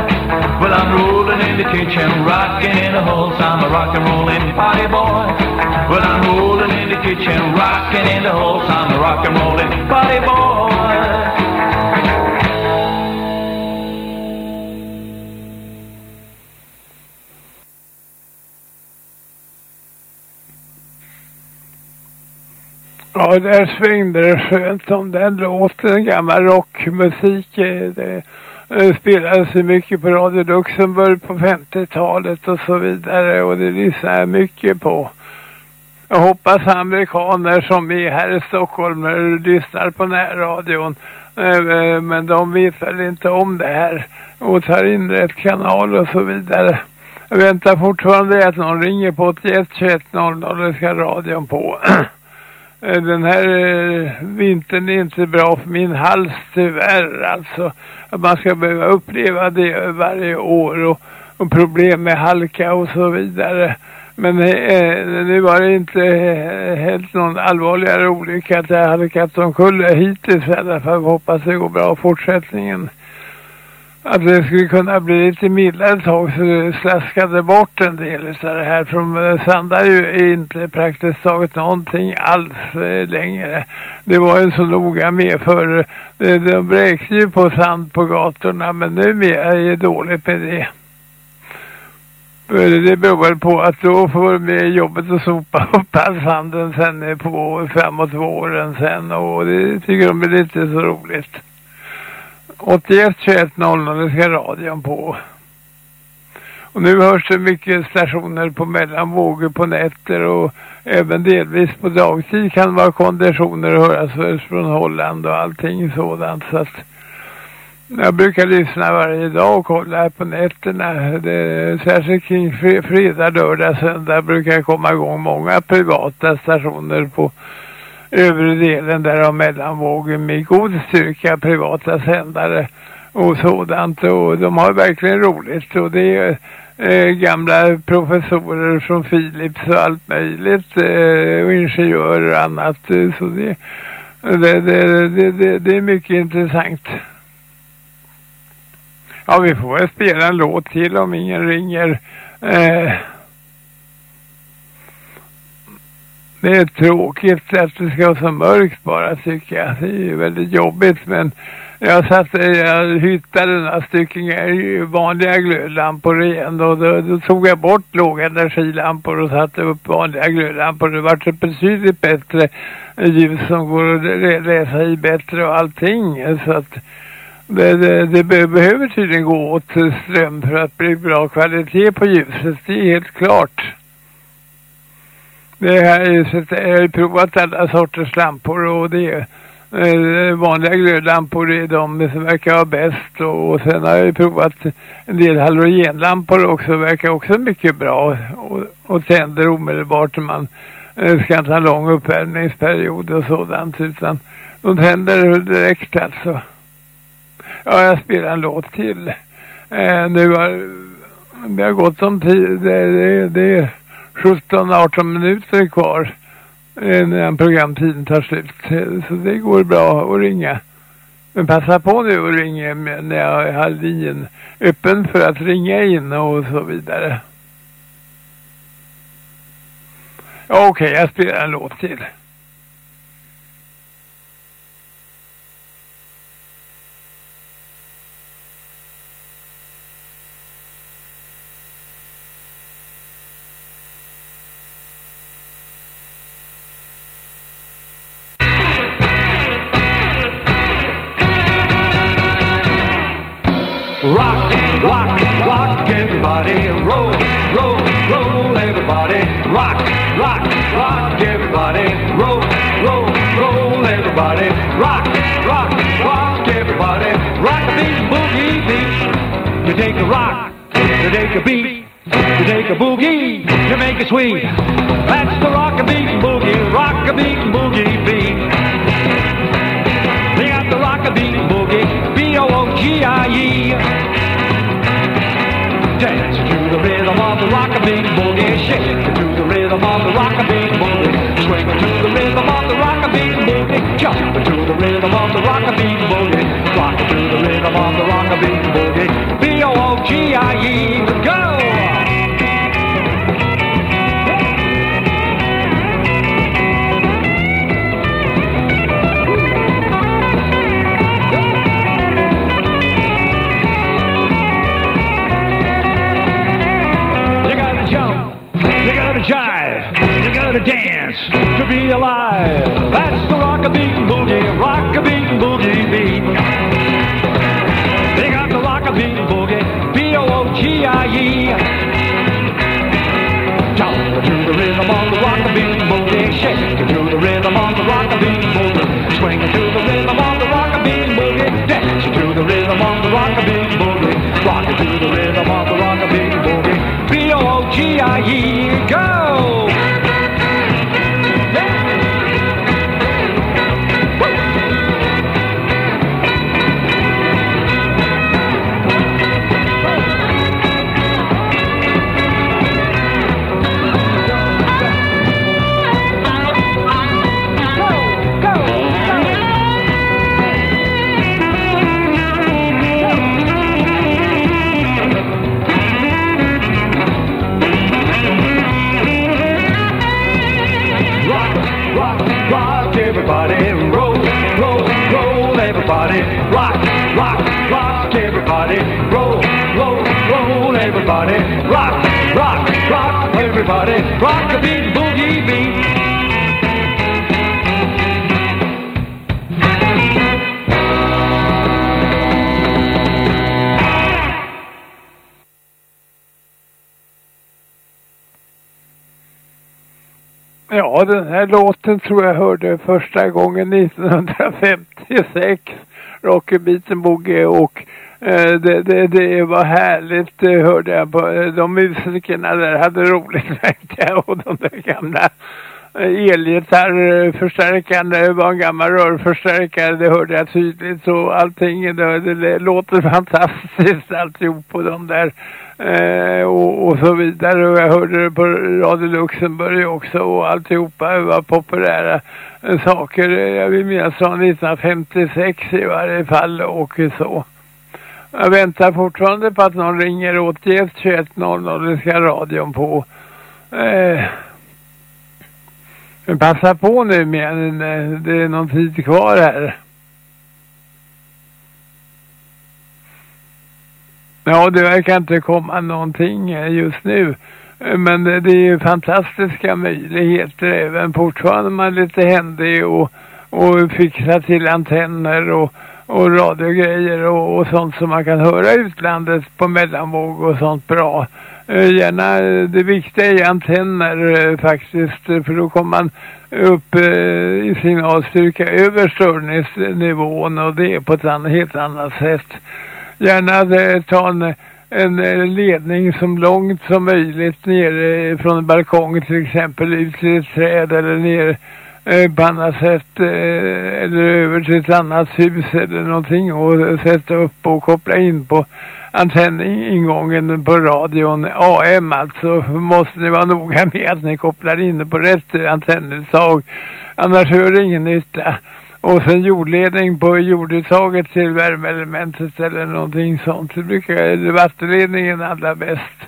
Well, I'm rolling in the kitchen, rocking in the halls. I'm a rock and rolling party boy. Well, I'm rolling in the kitchen, rocking in the halls. I'm a rock and rolling party boy. Och där svängde det skönt om den låten, gammal rockmusik. Eh, det eh, spelades ju mycket på Radio Luxemburg på 50-talet och så vidare och det lyssnar jag mycket på. Jag hoppas amerikaner som är här i Stockholm lyssnar på närradion. här radion. Eh, men de vet väl inte om det här och tar in rätt kanal och så vidare. Jag väntar fortfarande att någon ringer på 81 21 00 och ska radion på. Eh, den här eh, vintern är inte bra för min hals tyvärr alltså. Att man ska behöva uppleva det varje år och, och problem med halka och så vidare. Men eh, nu var det inte eh, helt någon allvarligare olycka att jag halkat omkull hittills i alla fall. Hoppas det går bra i fortsättningen. Att det skulle kunna bli lite mildare tag så det slaskade bort en del av det här. För de eh, sandar ju inte praktiskt taget någonting alls eh, längre. Det var ju så noga med för eh, de bräkte ju på sand på gatorna men nu är det dåligt med det. Eh, det beror väl på att då får vi jobbet att sopa upp all sanden sen eh, på framåt våren sen och det tycker de är lite så roligt. 81 21 00 ska radion på. Och nu hörs det mycket stationer på mellanvågor på nätter och även delvis på dagtid kan det vara konditioner höras från Holland och allting sådant så att jag brukar lyssna varje dag och kolla här på nätterna. Det, särskilt kring fredag, lördag, söndag brukar jag komma igång många privata stationer på övre delen där av mellanvågen med god styrka privata sändare och sådant och de har verkligen roligt och det är eh, gamla professorer från Philips och allt möjligt eh, och ingenjörer och annat eh, så det, det, det, det, det, det är mycket intressant. Ja, vi får väl spela en låt till om ingen ringer. Eh, det är tråkigt att det ska vara så mörkt bara tycker jag. Det är ju väldigt jobbigt men jag satt, jag hittade några stycken vanliga glödlampor igen och då, då tog jag bort lågenergilampor och satte upp vanliga glödlampor. Det vart ett betydligt bättre ljus som går att läsa i bättre och allting. Så att det, det, det be- behöver tydligen gå åt ström för att bli bra kvalitet på ljuset. Det är helt klart. Det här är, jag har ju provat alla sorters lampor och det är eh, vanliga glödlampor är de som verkar vara bäst och, och sen har jag ju provat en del halogenlampor också verkar också mycket bra och, och tänder omedelbart när man eh, ska inte ha lång uppvärmningsperiod och sådant utan de tänder direkt alltså. Ja, jag spelar en låt till. Eh, nu har det har gått som tid. Det, det, det 17-18 minuter kvar. Eh, innan programtiden tar slut. Eh, så det går bra att ringa. Men passa på nu och ringa när jag har linjen öppen för att ringa in och så vidare. Ja, okej, jag spelar en låt till. Sweet. That's the rock a beat boogie, rock a beat boogie beat. They got the rock a beat boogie, B O O G I E. Dance to the rhythm of the rockabee boogie. Shake to the rhythm of the rockabee boogie. Swing to the rhythm of the rockabee boogie. Jump to the rhythm of the rockabee boogie. Rock to the rhythm of the rockabee boogie. Swing to the rhythm of the rockabee boogie, dance to the rhythm of the rockabee boogie, rock to the everybody. Rock, rock, rock, everybody. Roll, roll, roll, everybody. Rock, rock, rock, everybody. Rock the beat, boogie beat. Här låten tror jag hörde första gången 1956. Rockabiten Boogie och eh, det, det, det var härligt det hörde jag på. Eh, de musikerna där hade roligt märkte jag och de där gamla Eh, elgitarrförstärkande. Eh, elgitarrförstärkaren det var en gammal rörförstärkare det hörde jag tydligt och allting det, det, låter fantastiskt alltihop på de där. Eh, och, och så vidare och jag hörde det på Radio Luxemburg också och alltihopa det var populära eh, saker. Jag vill minnas från 1956 i varje fall och så. Jag väntar fortfarande på att någon ringer 81 21 00 det ska radion på. Eh, passa på nu men eh, det är någon tid kvar här. Ja, det verkar inte komma någonting eh, just nu. Eh, men det är ju fantastiska möjligheter även fortfarande man är lite händig och, och fixar till antenner och, och radiogrejer och, och sånt som man kan höra i utlandet på mellanvåg och sånt bra. Gärna, det viktiga är antenner eh, faktiskt eh, för då kommer man upp eh, i signalstyrka över störningsnivån och det är på ett helt annat sätt. Gärna ta en, en ledning som långt som möjligt ner från en balkong till exempel ut till ett träd eller ner på annat sätt eller över till ett annat hus eller någonting och sätta upp och koppla in på antenningången på radion AM alltså måste ni vara noga med att ni kopplar in på rätt antennuttag annars hör det ingen nytta. Och sen jordledning på jorduttaget till värmeelementet eller någonting sånt. Det brukar vattenledningen allra bäst.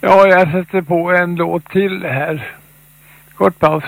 Ja jag sätter på en låt till här. Kort paus.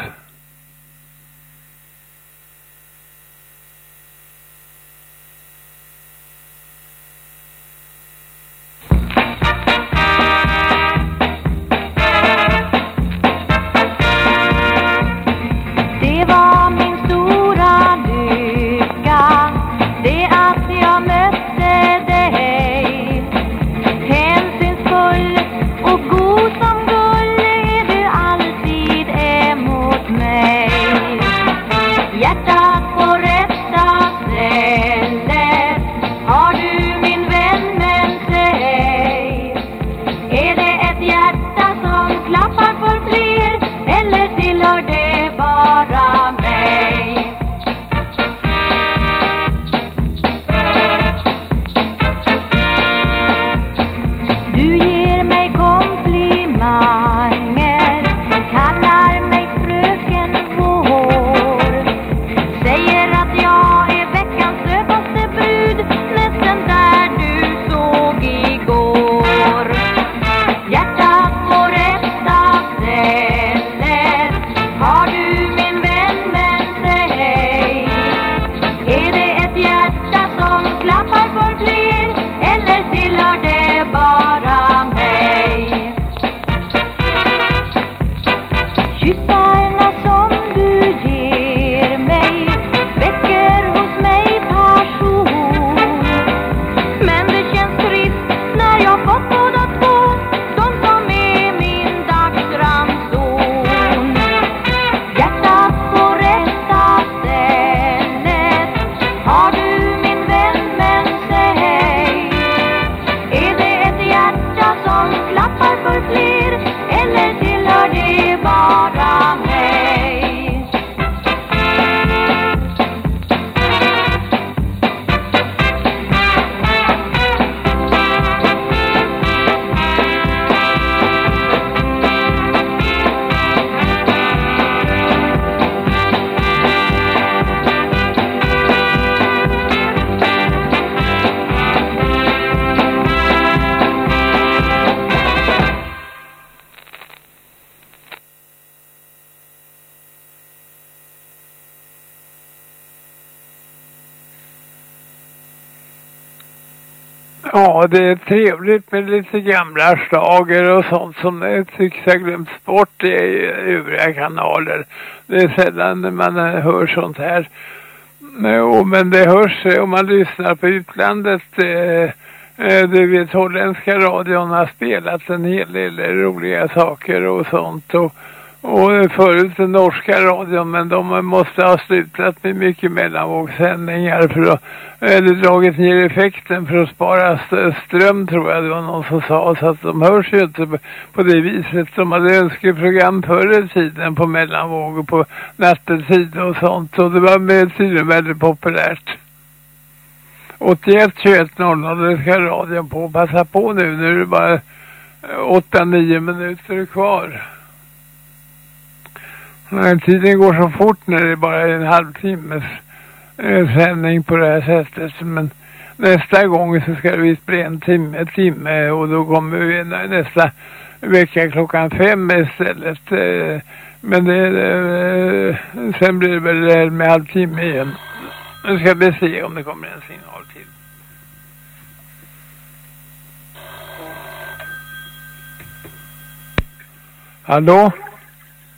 Ja, det är trevligt med lite gamla slager och sånt som jag tycks ha glömts bort i övriga kanaler. Det är sällan man hör sånt här. Eh, jo, men det hörs eh, om man lyssnar på utlandet. Eh, du vet, holländska radion har spelat en hel del roliga saker och sånt. Och, och förut den norska radion, men de måste ha slutat med mycket mellanvågssändningar för att, eller dragit ner effekten för att spara ström tror jag det var någon som sa. Så att de hörs ju inte på- det viset. De hade önskeprogram förr i tiden på mellanvåg och på nattetid och sånt. Och det var med tydligen väldigt populärt. 81 21 00 det ska radion på. Passa på nu, nu är det bara 8-9 minuter kvar. Men tiden går så fort när det bara är en halvtimmes eh, sändning på det här sättet. Men nästa gång så ska det visst bli en timme, timme och då kommer vi nästa vecka klockan fem istället. Eh, men det, eh, sen blir det väl det här med halvtimme igen. Nu ska vi se om det kommer en signal till. Hallå?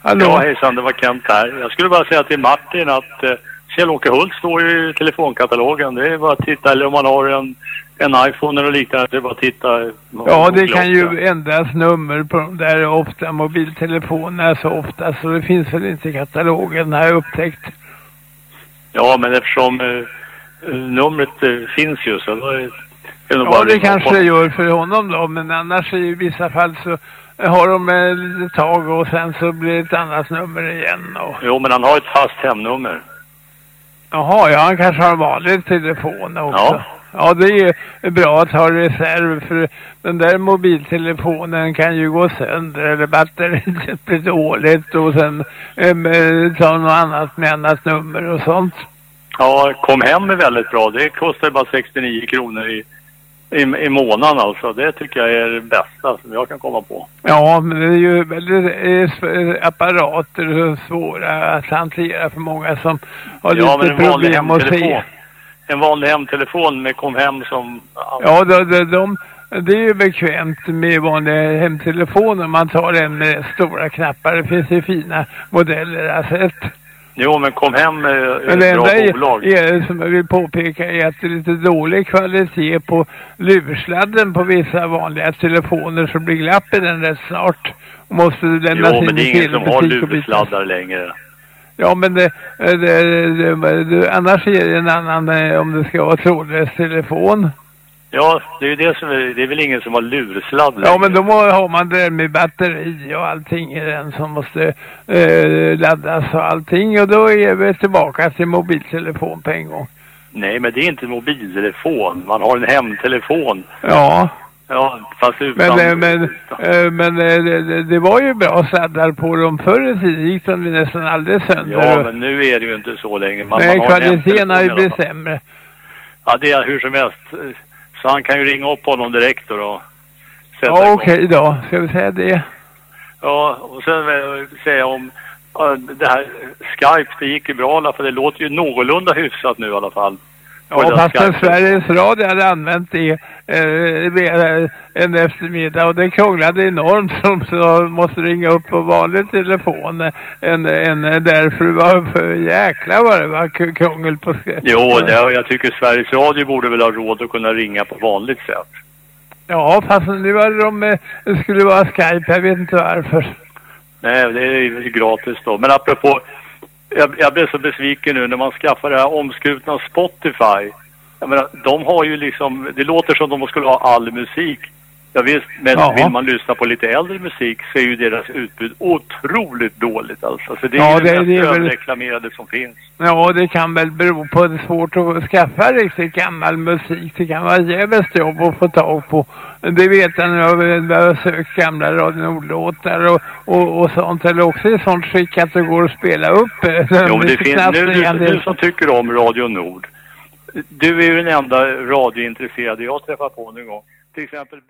Hallå? Ja, hejsan, det var Kent här. Jag skulle bara säga till Martin att eh, Kjell-Åke Hult står ju i telefonkatalogen. Det är bara att titta, eller om man har en, en iPhone eller liknande, det är bara att titta. Ja, det kan ju ändras nummer på de där ofta mobiltelefonerna så ofta så det finns väl inte i katalogen har jag upptäckt. Ja, men eftersom eh, numret eh, finns ju så då är det Ja, det kanske det gör för honom då, men annars i vissa fall så har de ett litet tag och sen så blir det ett annat nummer igen. Och... Jo, men han har ett fast hemnummer. Jaha, ja han kanske har en vanlig telefon också. Ja. Ja, det är ju bra att ha reserv för den där mobiltelefonen kan ju gå sönder eller batteriet blir dåligt och sen eh, ta något annat med annat nummer och sånt. Ja, kom hem är väldigt bra. Det kostar bara 69 kronor i, i, i månaden alltså. Det tycker jag är det bästa som jag kan komma på. Ja, men det är ju väldigt apparater och svåra att hantera för många som har ja, lite en vanlig problem att hemtelefon. se. En vanlig hemtelefon med kom hem som... Ja, de, de, de, det är ju bekvämt med vanliga hemtelefoner. Man tar en med stora knappar. Det finns ju fina modeller har sett. Jo, men kom hem är är Men det ett bra enda bolag. är, som jag vill påpeka är att det är lite dålig kvalitet på lursladden på vissa vanliga telefoner så blir glapp i den rätt snart. Och måste lämnas Jo, men det är ingen som har lursladdar längre. Ja, men det, det, det, det, det, annars är det en annan eh, om det ska vara trådlös telefon. Ja, det är ju det som är, det är väl ingen som har lursladd Ja, längre. men då har man det med batteri och allting i den som måste eh, laddas och allting. Och då är vi tillbaka till mobiltelefon på en gång. Nej, men det är inte mobiltelefon. Man har en hemtelefon. Ja, Ja, fast utan... men, eh, men, eh, men eh, det, det- var ju bra sladdar på dem förr i tiden. gick de nästan aldrig sönder. Ja, men nu är det ju inte så länge. Man, Nej, man har en kvaliteten har ju blivit sämre. Ja, det är hur som helst. Så han kan ju ringa upp honom direkt då. Ja, okej då. Ska vi säga det? Ja, och sen vill jag säga om det här Skype, det gick ju bra i alla fall. Det låter ju någorlunda hyfsat nu i alla fall. Ja, den fast när Skype. Sveriges Radio hade använt det eh, med en eftermiddag och det krånglade enormt som så måste ringa upp på vanlig telefon en, en, därför var för jäkla vad det var krångel på sk- Jo, det, jag tycker Sveriges Radio borde väl ha råd att kunna ringa på vanligt sätt. Ja, fast nu var det de, eh, skulle vara Skype, jag vet inte varför. Nej, det är ju gratis då. Men apropå, jag, jag blev så besviken nu när man skaffar det här omskrutna Spotify. Jag menar, de har ju liksom, det låter som de skulle ha all musik. Ja, visst, men Ja. vill man lyssna på lite äldre musik så är ju deras utbud otroligt dåligt alltså. Så det är Ja, ju det- det, det mest väl- överreklamerade som finns. Ja, det kan väl bero på att det är svårt att skaffa riktigt gammal musik. Det kan vara jävligt jobb att få tag på. Det vet jag när jag har sökt gamla Radio Nord-låtar och, och, och sånt. Eller också i sånt skick att det går att spela upp. eh, Jo, men det finns, nu, du, du som tycker om Radio Nord. Du är ju den enda radiointresserade jag träffar på någon gång. Till exempel